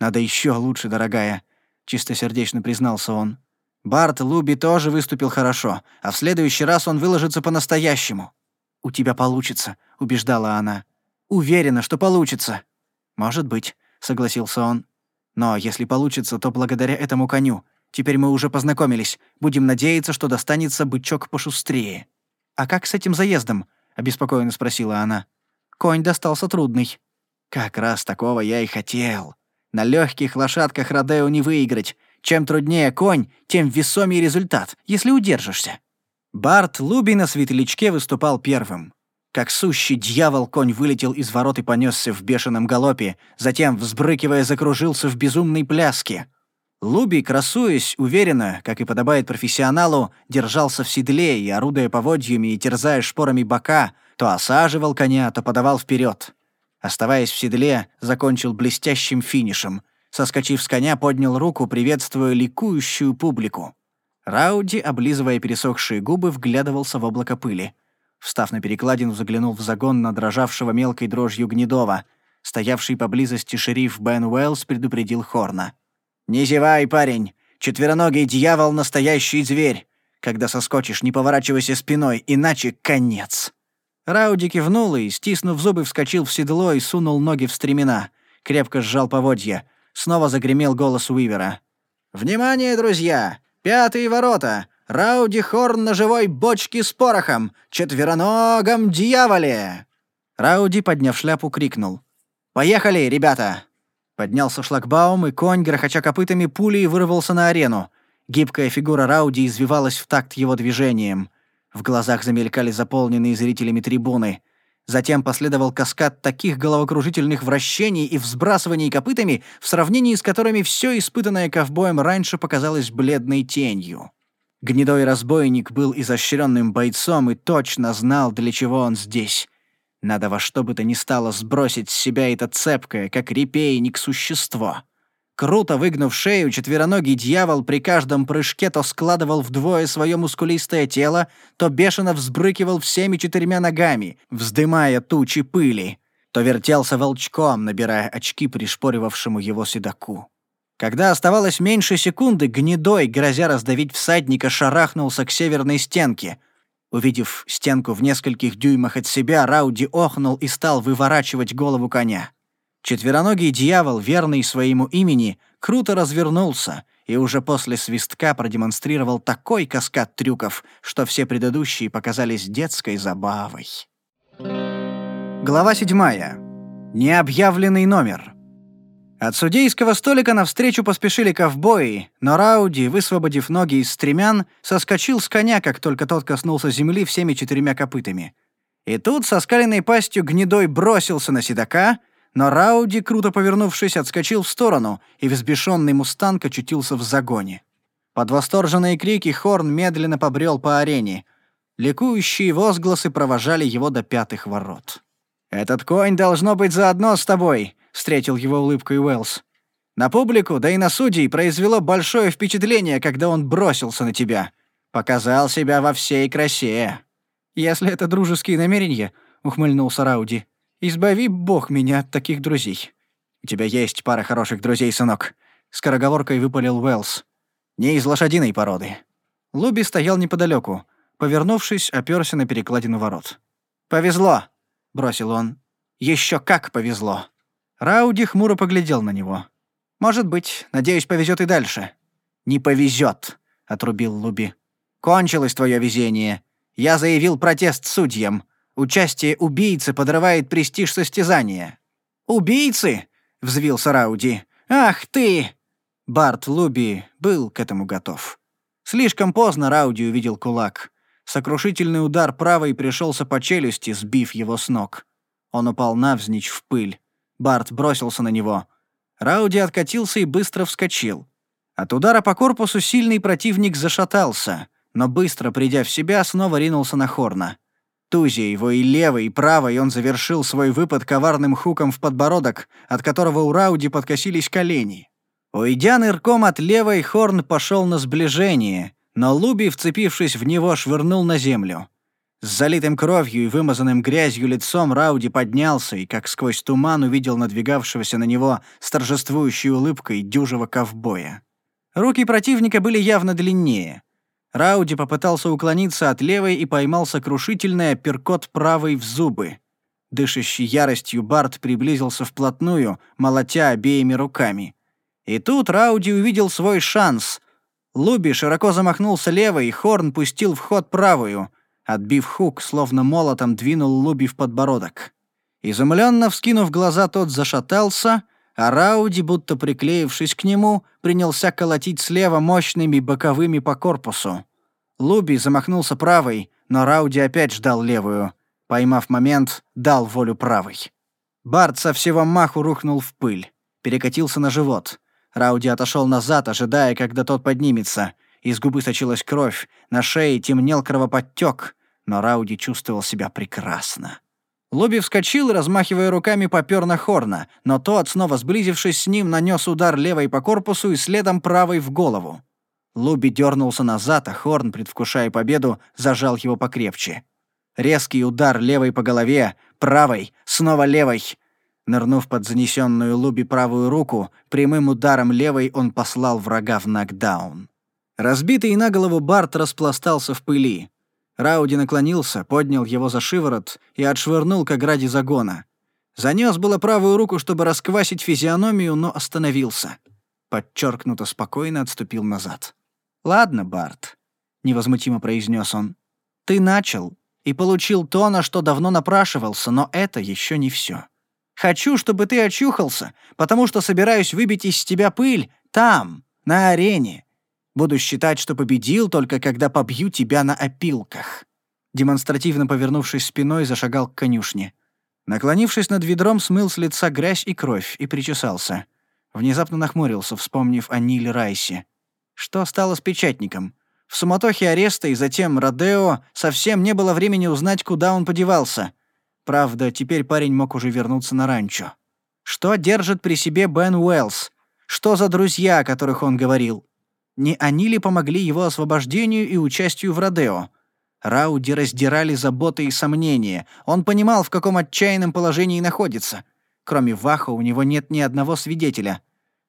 B: «Надо еще лучше, дорогая», — чистосердечно признался он. «Барт Луби тоже выступил хорошо, а в следующий раз он выложится по-настоящему». «У тебя получится», — убеждала она. «Уверена, что получится». «Может быть», — согласился он. «Но если получится, то благодаря этому коню. Теперь мы уже познакомились. Будем надеяться, что достанется бычок пошустрее». «А как с этим заездом?» — обеспокоенно спросила она. «Конь достался трудный». «Как раз такого я и хотел. На легких лошадках Родео не выиграть. Чем труднее конь, тем весомее результат, если удержишься». Барт Луби на светлячке выступал первым. Как сущий дьявол, конь вылетел из ворот и понесся в бешеном галопе, затем, взбрыкивая, закружился в безумной пляске. Луби, красуясь, уверенно, как и подобает профессионалу, держался в седле и, орудуя поводьями и терзая шпорами бока, то осаживал коня, то подавал вперед. Оставаясь в седле, закончил блестящим финишем. Соскочив с коня, поднял руку, приветствуя ликующую публику. Рауди, облизывая пересохшие губы, вглядывался в облако пыли. Встав на перекладину, заглянул в загон на дрожавшего мелкой дрожью Гнедова. Стоявший поблизости шериф Бен Уэллс предупредил Хорна. «Не зевай, парень! Четвероногий дьявол — настоящий зверь! Когда соскочишь, не поворачивайся спиной, иначе конец!» Рауди кивнул и, стиснув зубы, вскочил в седло и сунул ноги в стремена. Крепко сжал поводья. Снова загремел голос Уивера. «Внимание, друзья! Пятые ворота. Рауди Хорн на живой бочке с порохом. Четвероногом дьяволе!» Рауди, подняв шляпу, крикнул. «Поехали, ребята!» Поднялся шлагбаум, и конь, грохоча копытами, пулей вырвался на арену. Гибкая фигура Рауди извивалась в такт его движением. В глазах замелькали заполненные зрителями трибуны. Затем последовал каскад таких головокружительных вращений и взбрасываний копытами, в сравнении с которыми все испытанное ковбоем раньше показалось бледной тенью. Гнедой разбойник был изощренным бойцом и точно знал, для чего он здесь. Надо во что бы то ни стало сбросить с себя это цепкое, как репейник, существо. Круто выгнув шею, четвероногий дьявол при каждом прыжке то складывал вдвое свое мускулистое тело, то бешено взбрыкивал всеми четырьмя ногами, вздымая тучи пыли, то вертелся волчком, набирая очки пришпоривавшему его седаку. Когда оставалось меньше секунды, гнедой, грозя раздавить всадника, шарахнулся к северной стенке. Увидев стенку в нескольких дюймах от себя, Рауди охнул и стал выворачивать голову коня. Четвероногий дьявол, верный своему имени, круто развернулся и уже после свистка продемонстрировал такой каскад трюков, что все предыдущие показались детской забавой. Глава 7. Необъявленный номер. От судейского столика навстречу поспешили ковбои, но Рауди, высвободив ноги из стремян, соскочил с коня, как только тот коснулся земли всеми четырьмя копытами. И тут со скаленной пастью гнедой бросился на седока, но Рауди, круто повернувшись, отскочил в сторону, и взбешенный мустанг очутился в загоне. Под восторженные крики Хорн медленно побрел по арене. Ликующие возгласы провожали его до пятых ворот. «Этот конь должно быть заодно с тобой», встретил его улыбкой Уэллс. «На публику, да и на судей произвело большое впечатление, когда он бросился на тебя. Показал себя во всей красе». «Если это дружеские намерения», — ухмыльнулся Рауди, — «избави бог меня от таких друзей». «У тебя есть пара хороших друзей, сынок», — скороговоркой выпалил Уэллс. «Не из лошадиной породы». Луби стоял неподалеку, повернувшись, оперся на перекладину ворот. «Повезло», — бросил он. Еще как повезло». Рауди хмуро поглядел на него. «Может быть, надеюсь, повезет и дальше». «Не повезет», — отрубил Луби. «Кончилось твое везение. Я заявил протест судьям. Участие убийцы подрывает престиж состязания». «Убийцы?» — взвился Рауди. «Ах ты!» Барт Луби был к этому готов. Слишком поздно Рауди увидел кулак. Сокрушительный удар правой пришелся по челюсти, сбив его с ног. Он упал навзничь в пыль. Барт бросился на него. Рауди откатился и быстро вскочил. От удара по корпусу сильный противник зашатался, но быстро придя в себя, снова ринулся на Хорна. Тузи его и левой, и правой он завершил свой выпад коварным хуком в подбородок, от которого у Рауди подкосились колени. Уйдя нырком от левой, Хорн пошел на сближение, но Луби, вцепившись в него, швырнул на землю. С залитым кровью и вымазанным грязью лицом Рауди поднялся и, как сквозь туман, увидел надвигавшегося на него с торжествующей улыбкой дюжего ковбоя. Руки противника были явно длиннее. Рауди попытался уклониться от левой и поймал сокрушительный апперкот правой в зубы. Дышащий яростью Барт приблизился вплотную, молотя обеими руками. И тут Рауди увидел свой шанс. Луби широко замахнулся левой, и Хорн пустил в ход правую — Отбив хук, словно молотом двинул Луби в подбородок. Изумленно вскинув глаза, тот зашатался, а Рауди, будто приклеившись к нему, принялся колотить слева мощными боковыми по корпусу. Луби замахнулся правой, но Рауди опять ждал левую. Поймав момент, дал волю правой. Барт со всего маху рухнул в пыль. Перекатился на живот. Рауди отошел назад, ожидая, когда тот поднимется. Из губы сочилась кровь, на шее темнел кровоподтек но Рауди чувствовал себя прекрасно. Лоби вскочил размахивая руками, попёр на Хорна, но тот, снова сблизившись с ним, нанес удар левой по корпусу и следом правой в голову. Луби дернулся назад, а Хорн, предвкушая победу, зажал его покрепче. Резкий удар левой по голове, правой, снова левой. Нырнув под занесенную Луби правую руку, прямым ударом левой он послал врага в нокдаун. Разбитый на голову Барт распластался в пыли. Рауди наклонился, поднял его за шиворот и отшвырнул к ограде загона. Занес было правую руку, чтобы расквасить физиономию, но остановился. Подчеркнуто спокойно отступил назад. «Ладно, Барт», — невозмутимо произнес он. «Ты начал и получил то, на что давно напрашивался, но это еще не все. Хочу, чтобы ты очухался, потому что собираюсь выбить из тебя пыль там, на арене. Буду считать, что победил, только когда побью тебя на опилках». Демонстративно повернувшись спиной, зашагал к конюшне. Наклонившись над ведром, смыл с лица грязь и кровь и причесался. Внезапно нахмурился, вспомнив о Ниле Райсе. Что стало с печатником? В суматохе ареста и затем Родео совсем не было времени узнать, куда он подевался. Правда, теперь парень мог уже вернуться на ранчо. Что держит при себе Бен Уэллс? Что за друзья, о которых он говорил? Не они ли помогли его освобождению и участию в Родео? Рауди раздирали заботы и сомнения. Он понимал, в каком отчаянном положении находится. Кроме Ваха у него нет ни одного свидетеля.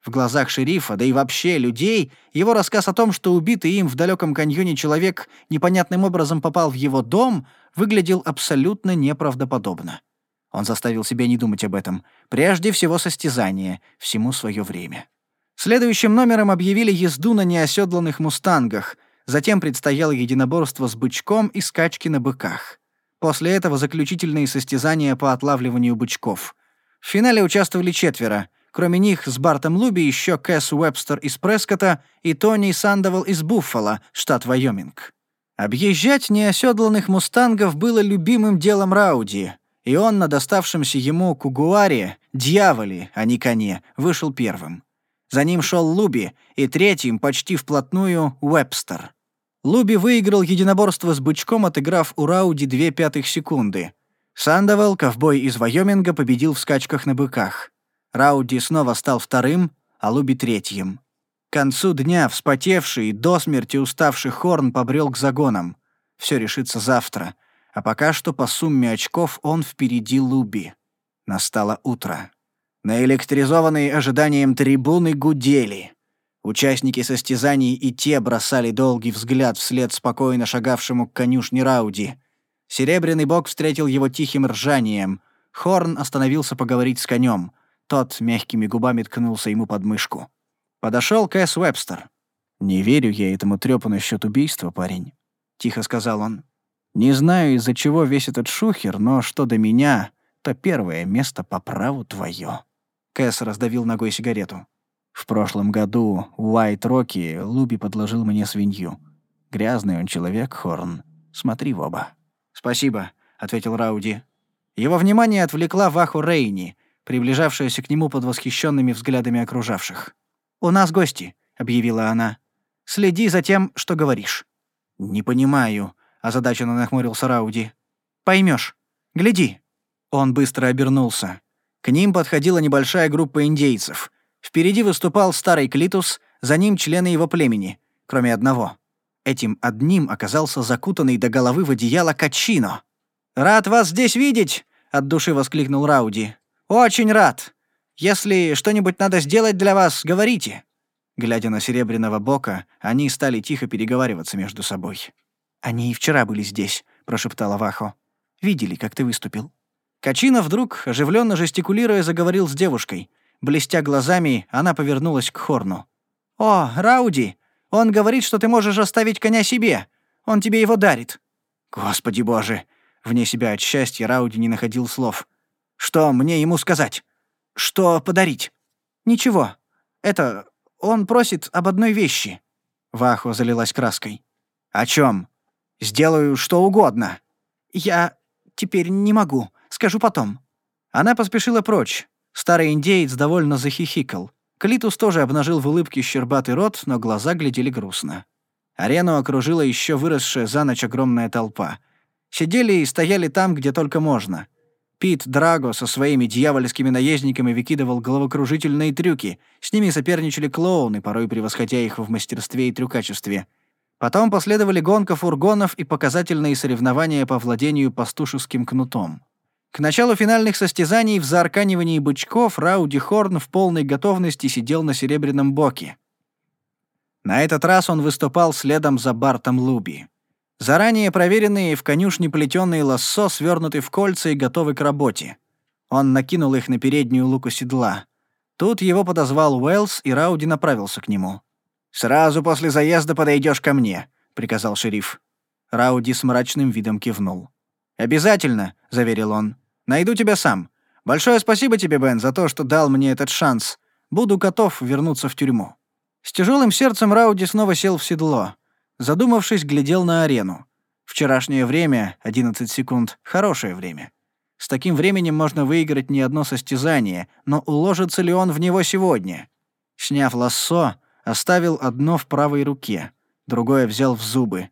B: В глазах шерифа, да и вообще людей, его рассказ о том, что убитый им в далеком каньоне человек непонятным образом попал в его дом, выглядел абсолютно неправдоподобно. Он заставил себя не думать об этом. Прежде всего состязание, всему свое время. Следующим номером объявили езду на неоседланных мустангах, затем предстояло единоборство с бычком и скачки на быках. После этого заключительные состязания по отлавливанию бычков. В финале участвовали четверо. Кроме них с Бартом Луби еще Кэс Уэбстер из Прескота и Тони Сандовал из Буффало, штат Вайоминг. Объезжать неоседланных мустангов было любимым делом Рауди, и он на доставшемся ему кугуаре, дьяволе, а не коне, вышел первым. За ним шел Луби, и третьим, почти вплотную, Уэбстер. Луби выиграл единоборство с бычком, отыграв у Рауди две пятых секунды. Сандовал, ковбой из Вайоминга, победил в скачках на быках. Рауди снова стал вторым, а Луби третьим. К концу дня вспотевший и до смерти уставший Хорн побрел к загонам. Все решится завтра. А пока что по сумме очков он впереди Луби. Настало утро. Наэлектризованные ожиданием трибуны гудели. Участники состязаний и те бросали долгий взгляд вслед спокойно шагавшему к конюшне Рауди. Серебряный бок встретил его тихим ржанием. Хорн остановился поговорить с конем. Тот мягкими губами ткнулся ему под мышку. Подошел Кэс Уэбстер. «Не верю я этому трёпу насчёт убийства, парень», — тихо сказал он. «Не знаю, из-за чего весь этот шухер, но что до меня, то первое место по праву твоё». Кэс раздавил ногой сигарету. «В прошлом году Уайт Рокки Луби подложил мне свинью. Грязный он человек, Хорн. Смотри в оба». «Спасибо», — ответил Рауди. Его внимание отвлекла Ваху Рейни, приближавшаяся к нему под восхищенными взглядами окружавших. «У нас гости», — объявила она. «Следи за тем, что говоришь». «Не понимаю», — озадаченно нахмурился Рауди. Поймешь. Гляди». Он быстро обернулся. К ним подходила небольшая группа индейцев. Впереди выступал старый Клитус, за ним члены его племени, кроме одного. Этим одним оказался закутанный до головы в одеяло Качино. «Рад вас здесь видеть!» — от души воскликнул Рауди. «Очень рад! Если что-нибудь надо сделать для вас, говорите». Глядя на Серебряного Бока, они стали тихо переговариваться между собой. «Они и вчера были здесь», — прошептала Вахо. «Видели, как ты выступил». Качина вдруг, оживленно жестикулируя, заговорил с девушкой. Блестя глазами, она повернулась к Хорну. «О, Рауди! Он говорит, что ты можешь оставить коня себе. Он тебе его дарит». «Господи боже!» Вне себя от счастья Рауди не находил слов. «Что мне ему сказать?» «Что подарить?» «Ничего. Это... Он просит об одной вещи». Вахо залилась краской. «О чем? Сделаю что угодно». «Я... теперь не могу. Скажу потом». Она поспешила прочь. Старый индеец довольно захихикал. Клитус тоже обнажил в улыбке щербатый рот, но глаза глядели грустно. Арену окружила еще выросшая за ночь огромная толпа. Сидели и стояли там, где только можно — Пит Драго со своими дьявольскими наездниками выкидывал головокружительные трюки. С ними соперничали клоуны, порой превосходя их в мастерстве и трюкачестве. Потом последовали гонка фургонов и показательные соревнования по владению пастушеским кнутом. К началу финальных состязаний в заарканивании бычков Рауди Хорн в полной готовности сидел на серебряном боке. На этот раз он выступал следом за Бартом Луби. Заранее проверенные в конюшне плетёные лассо свернуты в кольца и готовы к работе. Он накинул их на переднюю луку седла. Тут его подозвал Уэллс, и Рауди направился к нему. «Сразу после заезда подойдешь ко мне», — приказал шериф. Рауди с мрачным видом кивнул. «Обязательно», — заверил он. «Найду тебя сам. Большое спасибо тебе, Бен, за то, что дал мне этот шанс. Буду готов вернуться в тюрьму». С тяжелым сердцем Рауди снова сел в седло. Задумавшись, глядел на арену. Вчерашнее время, 11 секунд, хорошее время. С таким временем можно выиграть не одно состязание, но уложится ли он в него сегодня? Сняв лассо, оставил одно в правой руке, другое взял в зубы.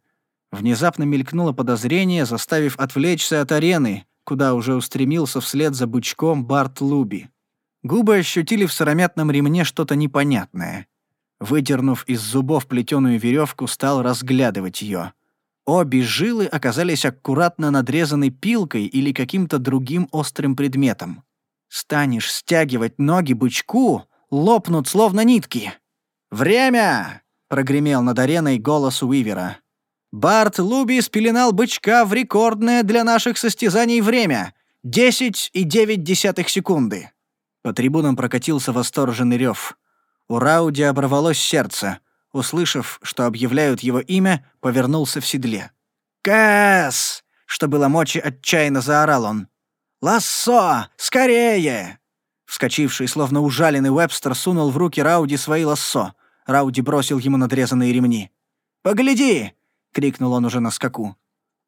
B: Внезапно мелькнуло подозрение, заставив отвлечься от арены, куда уже устремился вслед за бычком Барт Луби. Губы ощутили в сыромятном ремне что-то непонятное. Выдернув из зубов плетеную веревку, стал разглядывать ее. Обе жилы оказались аккуратно надрезаны пилкой или каким-то другим острым предметом. Станешь стягивать ноги бычку, лопнут словно нитки. «Время!» — прогремел над ареной голос Уивера. «Барт Луби спеленал бычка в рекордное для наших состязаний время — десять и девять десятых секунды». По трибунам прокатился восторженный рев. У Рауди оборвалось сердце. Услышав, что объявляют его имя, повернулся в седле. «Кэс!» — что было мочи, отчаянно заорал он. «Лассо! Скорее!» Вскочивший, словно ужаленный Вебстер, сунул в руки Рауди свои лассо. Рауди бросил ему надрезанные ремни. «Погляди!» — крикнул он уже на скаку.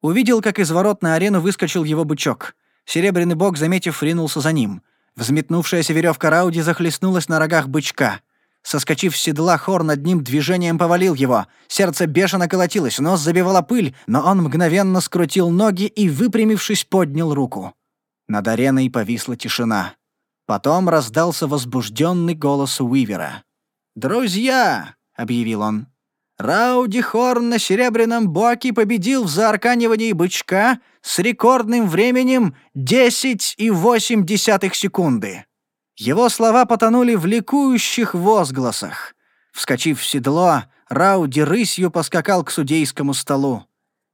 B: Увидел, как из ворот на арену выскочил его бычок. Серебряный бог, заметив, ринулся за ним. Взметнувшаяся веревка Рауди захлестнулась на рогах бычка. Соскочив с седла, хор над ним движением повалил его. Сердце бешено колотилось, нос забивала пыль, но он мгновенно скрутил ноги и, выпрямившись, поднял руку. Над ареной повисла тишина. Потом раздался возбужденный голос Уивера. «Друзья!» — объявил он. «Рауди Хорн на Серебряном Боке победил в заарканивании бычка с рекордным временем 10,8 секунды». Его слова потонули в ликующих возгласах. Вскочив в седло, Рауди рысью поскакал к судейскому столу.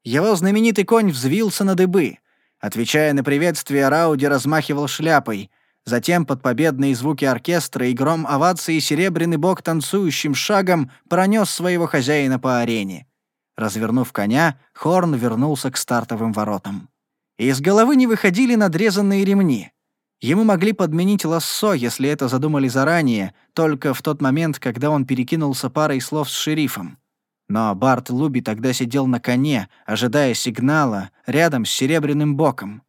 B: Его знаменитый конь взвился на дыбы. Отвечая на приветствие, Рауди размахивал шляпой — Затем под победные звуки оркестра и гром овации серебряный бог танцующим шагом пронес своего хозяина по арене. Развернув коня, Хорн вернулся к стартовым воротам. Из головы не выходили надрезанные ремни. Ему могли подменить лассо, если это задумали заранее, только в тот момент, когда он перекинулся парой слов с шерифом. Но Барт Луби тогда сидел на коне, ожидая сигнала, рядом с серебряным боком.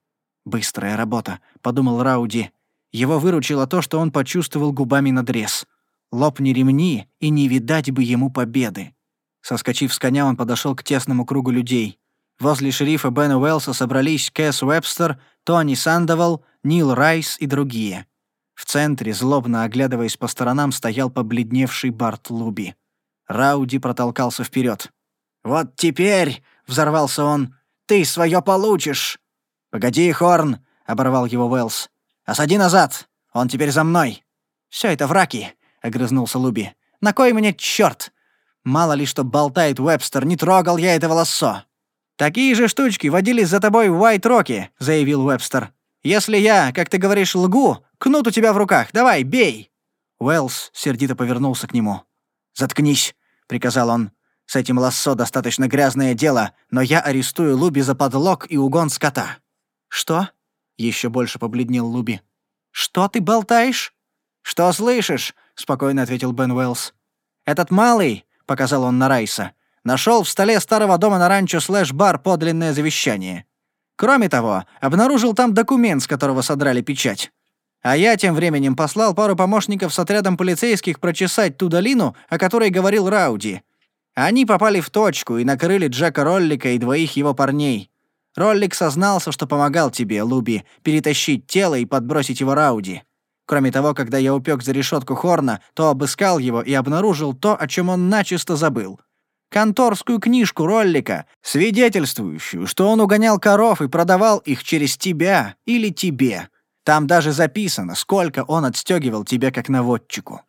B: «Быстрая работа», — подумал Рауди, его выручило то, что он почувствовал губами надрез. Лопни ремни, и не видать бы ему победы. Соскочив с коня, он подошел к тесному кругу людей. Возле шерифа Бена Уэллса собрались Кэс Уэбстер, Тони Сандовал, Нил Райс и другие. В центре, злобно оглядываясь по сторонам, стоял побледневший Барт Луби. Рауди протолкался вперед. «Вот теперь!» — взорвался он. «Ты свое получишь!» «Погоди, Хорн!» — оборвал его Уэллс. «Осади назад! Он теперь за мной!» «Всё это враки!» — огрызнулся Луби. «На кой мне чёрт? Мало ли что болтает Вебстер, не трогал я этого лассо!» «Такие же штучки водились за тобой в Уайт-Роке», — заявил Вебстер. «Если я, как ты говоришь, лгу, кнут у тебя в руках. Давай, бей!» Уэллс сердито повернулся к нему. «Заткнись», — приказал он. «С этим лассо достаточно грязное дело, но я арестую Луби за подлог и угон скота». «Что?» Еще больше побледнел Луби. «Что ты болтаешь?» «Что слышишь?» — спокойно ответил Бен Уэллс. «Этот малый», — показал он на Райса, нашел в столе старого дома на ранчо слэш-бар подлинное завещание. Кроме того, обнаружил там документ, с которого содрали печать. А я тем временем послал пару помощников с отрядом полицейских прочесать ту долину, о которой говорил Рауди. Они попали в точку и накрыли Джека Роллика и двоих его парней. Роллик сознался, что помогал тебе, Луби, перетащить тело и подбросить его Рауди. Кроме того, когда я упек за решетку Хорна, то обыскал его и обнаружил то, о чем он начисто забыл. Конторскую книжку Роллика, свидетельствующую, что он угонял коров и продавал их через тебя или тебе. Там даже записано, сколько он отстегивал тебя как наводчику.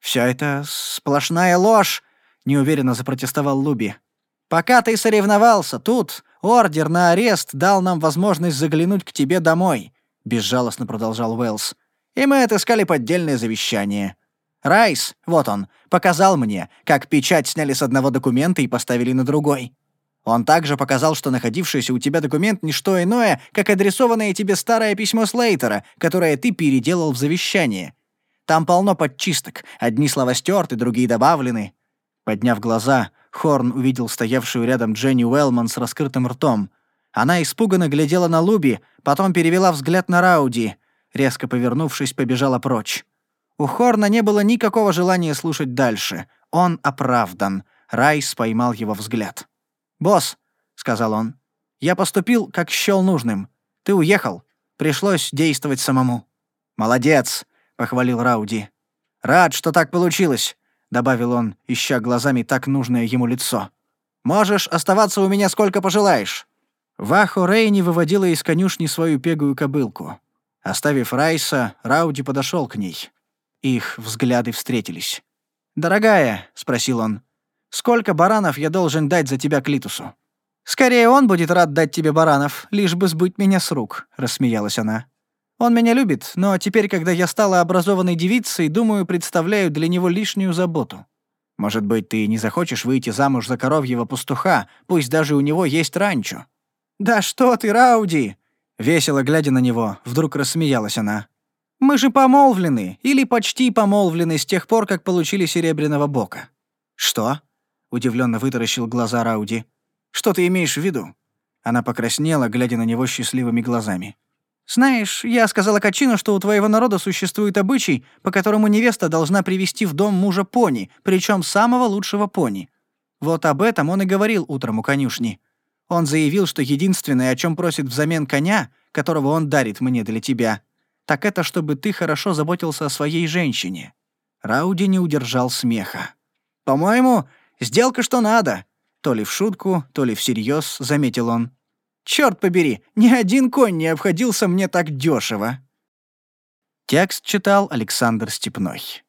B: Все это сплошная ложь, неуверенно запротестовал Луби. Пока ты соревновался тут, ордер на арест дал нам возможность заглянуть к тебе домой», — безжалостно продолжал Уэллс. «И мы отыскали поддельное завещание. Райс, вот он, показал мне, как печать сняли с одного документа и поставили на другой. Он также показал, что находившийся у тебя документ — не что иное, как адресованное тебе старое письмо Слейтера, которое ты переделал в завещание. Там полно подчисток, одни слова стерты, другие добавлены». Подняв глаза, Хорн увидел стоявшую рядом Дженни Уэллман с раскрытым ртом. Она испуганно глядела на Луби, потом перевела взгляд на Рауди. Резко повернувшись, побежала прочь. У Хорна не было никакого желания слушать дальше. Он оправдан. Райс поймал его взгляд. «Босс», — сказал он, — «я поступил, как счёл нужным. Ты уехал. Пришлось действовать самому». «Молодец», — похвалил Рауди. «Рад, что так получилось добавил он, ища глазами так нужное ему лицо. «Можешь оставаться у меня сколько пожелаешь». Вахо Рейни выводила из конюшни свою пегую кобылку. Оставив Райса, Рауди подошел к ней. Их взгляды встретились. «Дорогая», — спросил он, — «сколько баранов я должен дать за тебя Клитусу?» «Скорее он будет рад дать тебе баранов, лишь бы сбыть меня с рук», — рассмеялась она.
C: Он меня любит, но теперь, когда я стала образованной девицей, думаю, представляю для него лишнюю заботу. Может быть, ты не захочешь выйти замуж за коровьего пастуха, пусть даже у него есть ранчо?» «Да что ты, Рауди!» Весело глядя на него, вдруг рассмеялась она. «Мы же помолвлены, или почти помолвлены с тех пор, как получили серебряного бока». «Что?» — удивленно вытаращил глаза Рауди. «Что ты имеешь в виду?» Она покраснела, глядя на него счастливыми глазами. «Знаешь, я сказала Качину, что у твоего народа существует обычай, по которому невеста должна привести в дом мужа пони, причем самого лучшего пони. Вот об этом он и говорил утром у конюшни. Он заявил, что единственное, о чем просит взамен коня, которого он дарит мне для тебя, так это чтобы ты хорошо заботился о своей женщине». Рауди не удержал смеха. «По-моему, сделка что надо», — то ли в шутку, то ли всерьез, заметил он. Черт побери, ни один конь не обходился мне так дешево. Текст читал Александр Степной.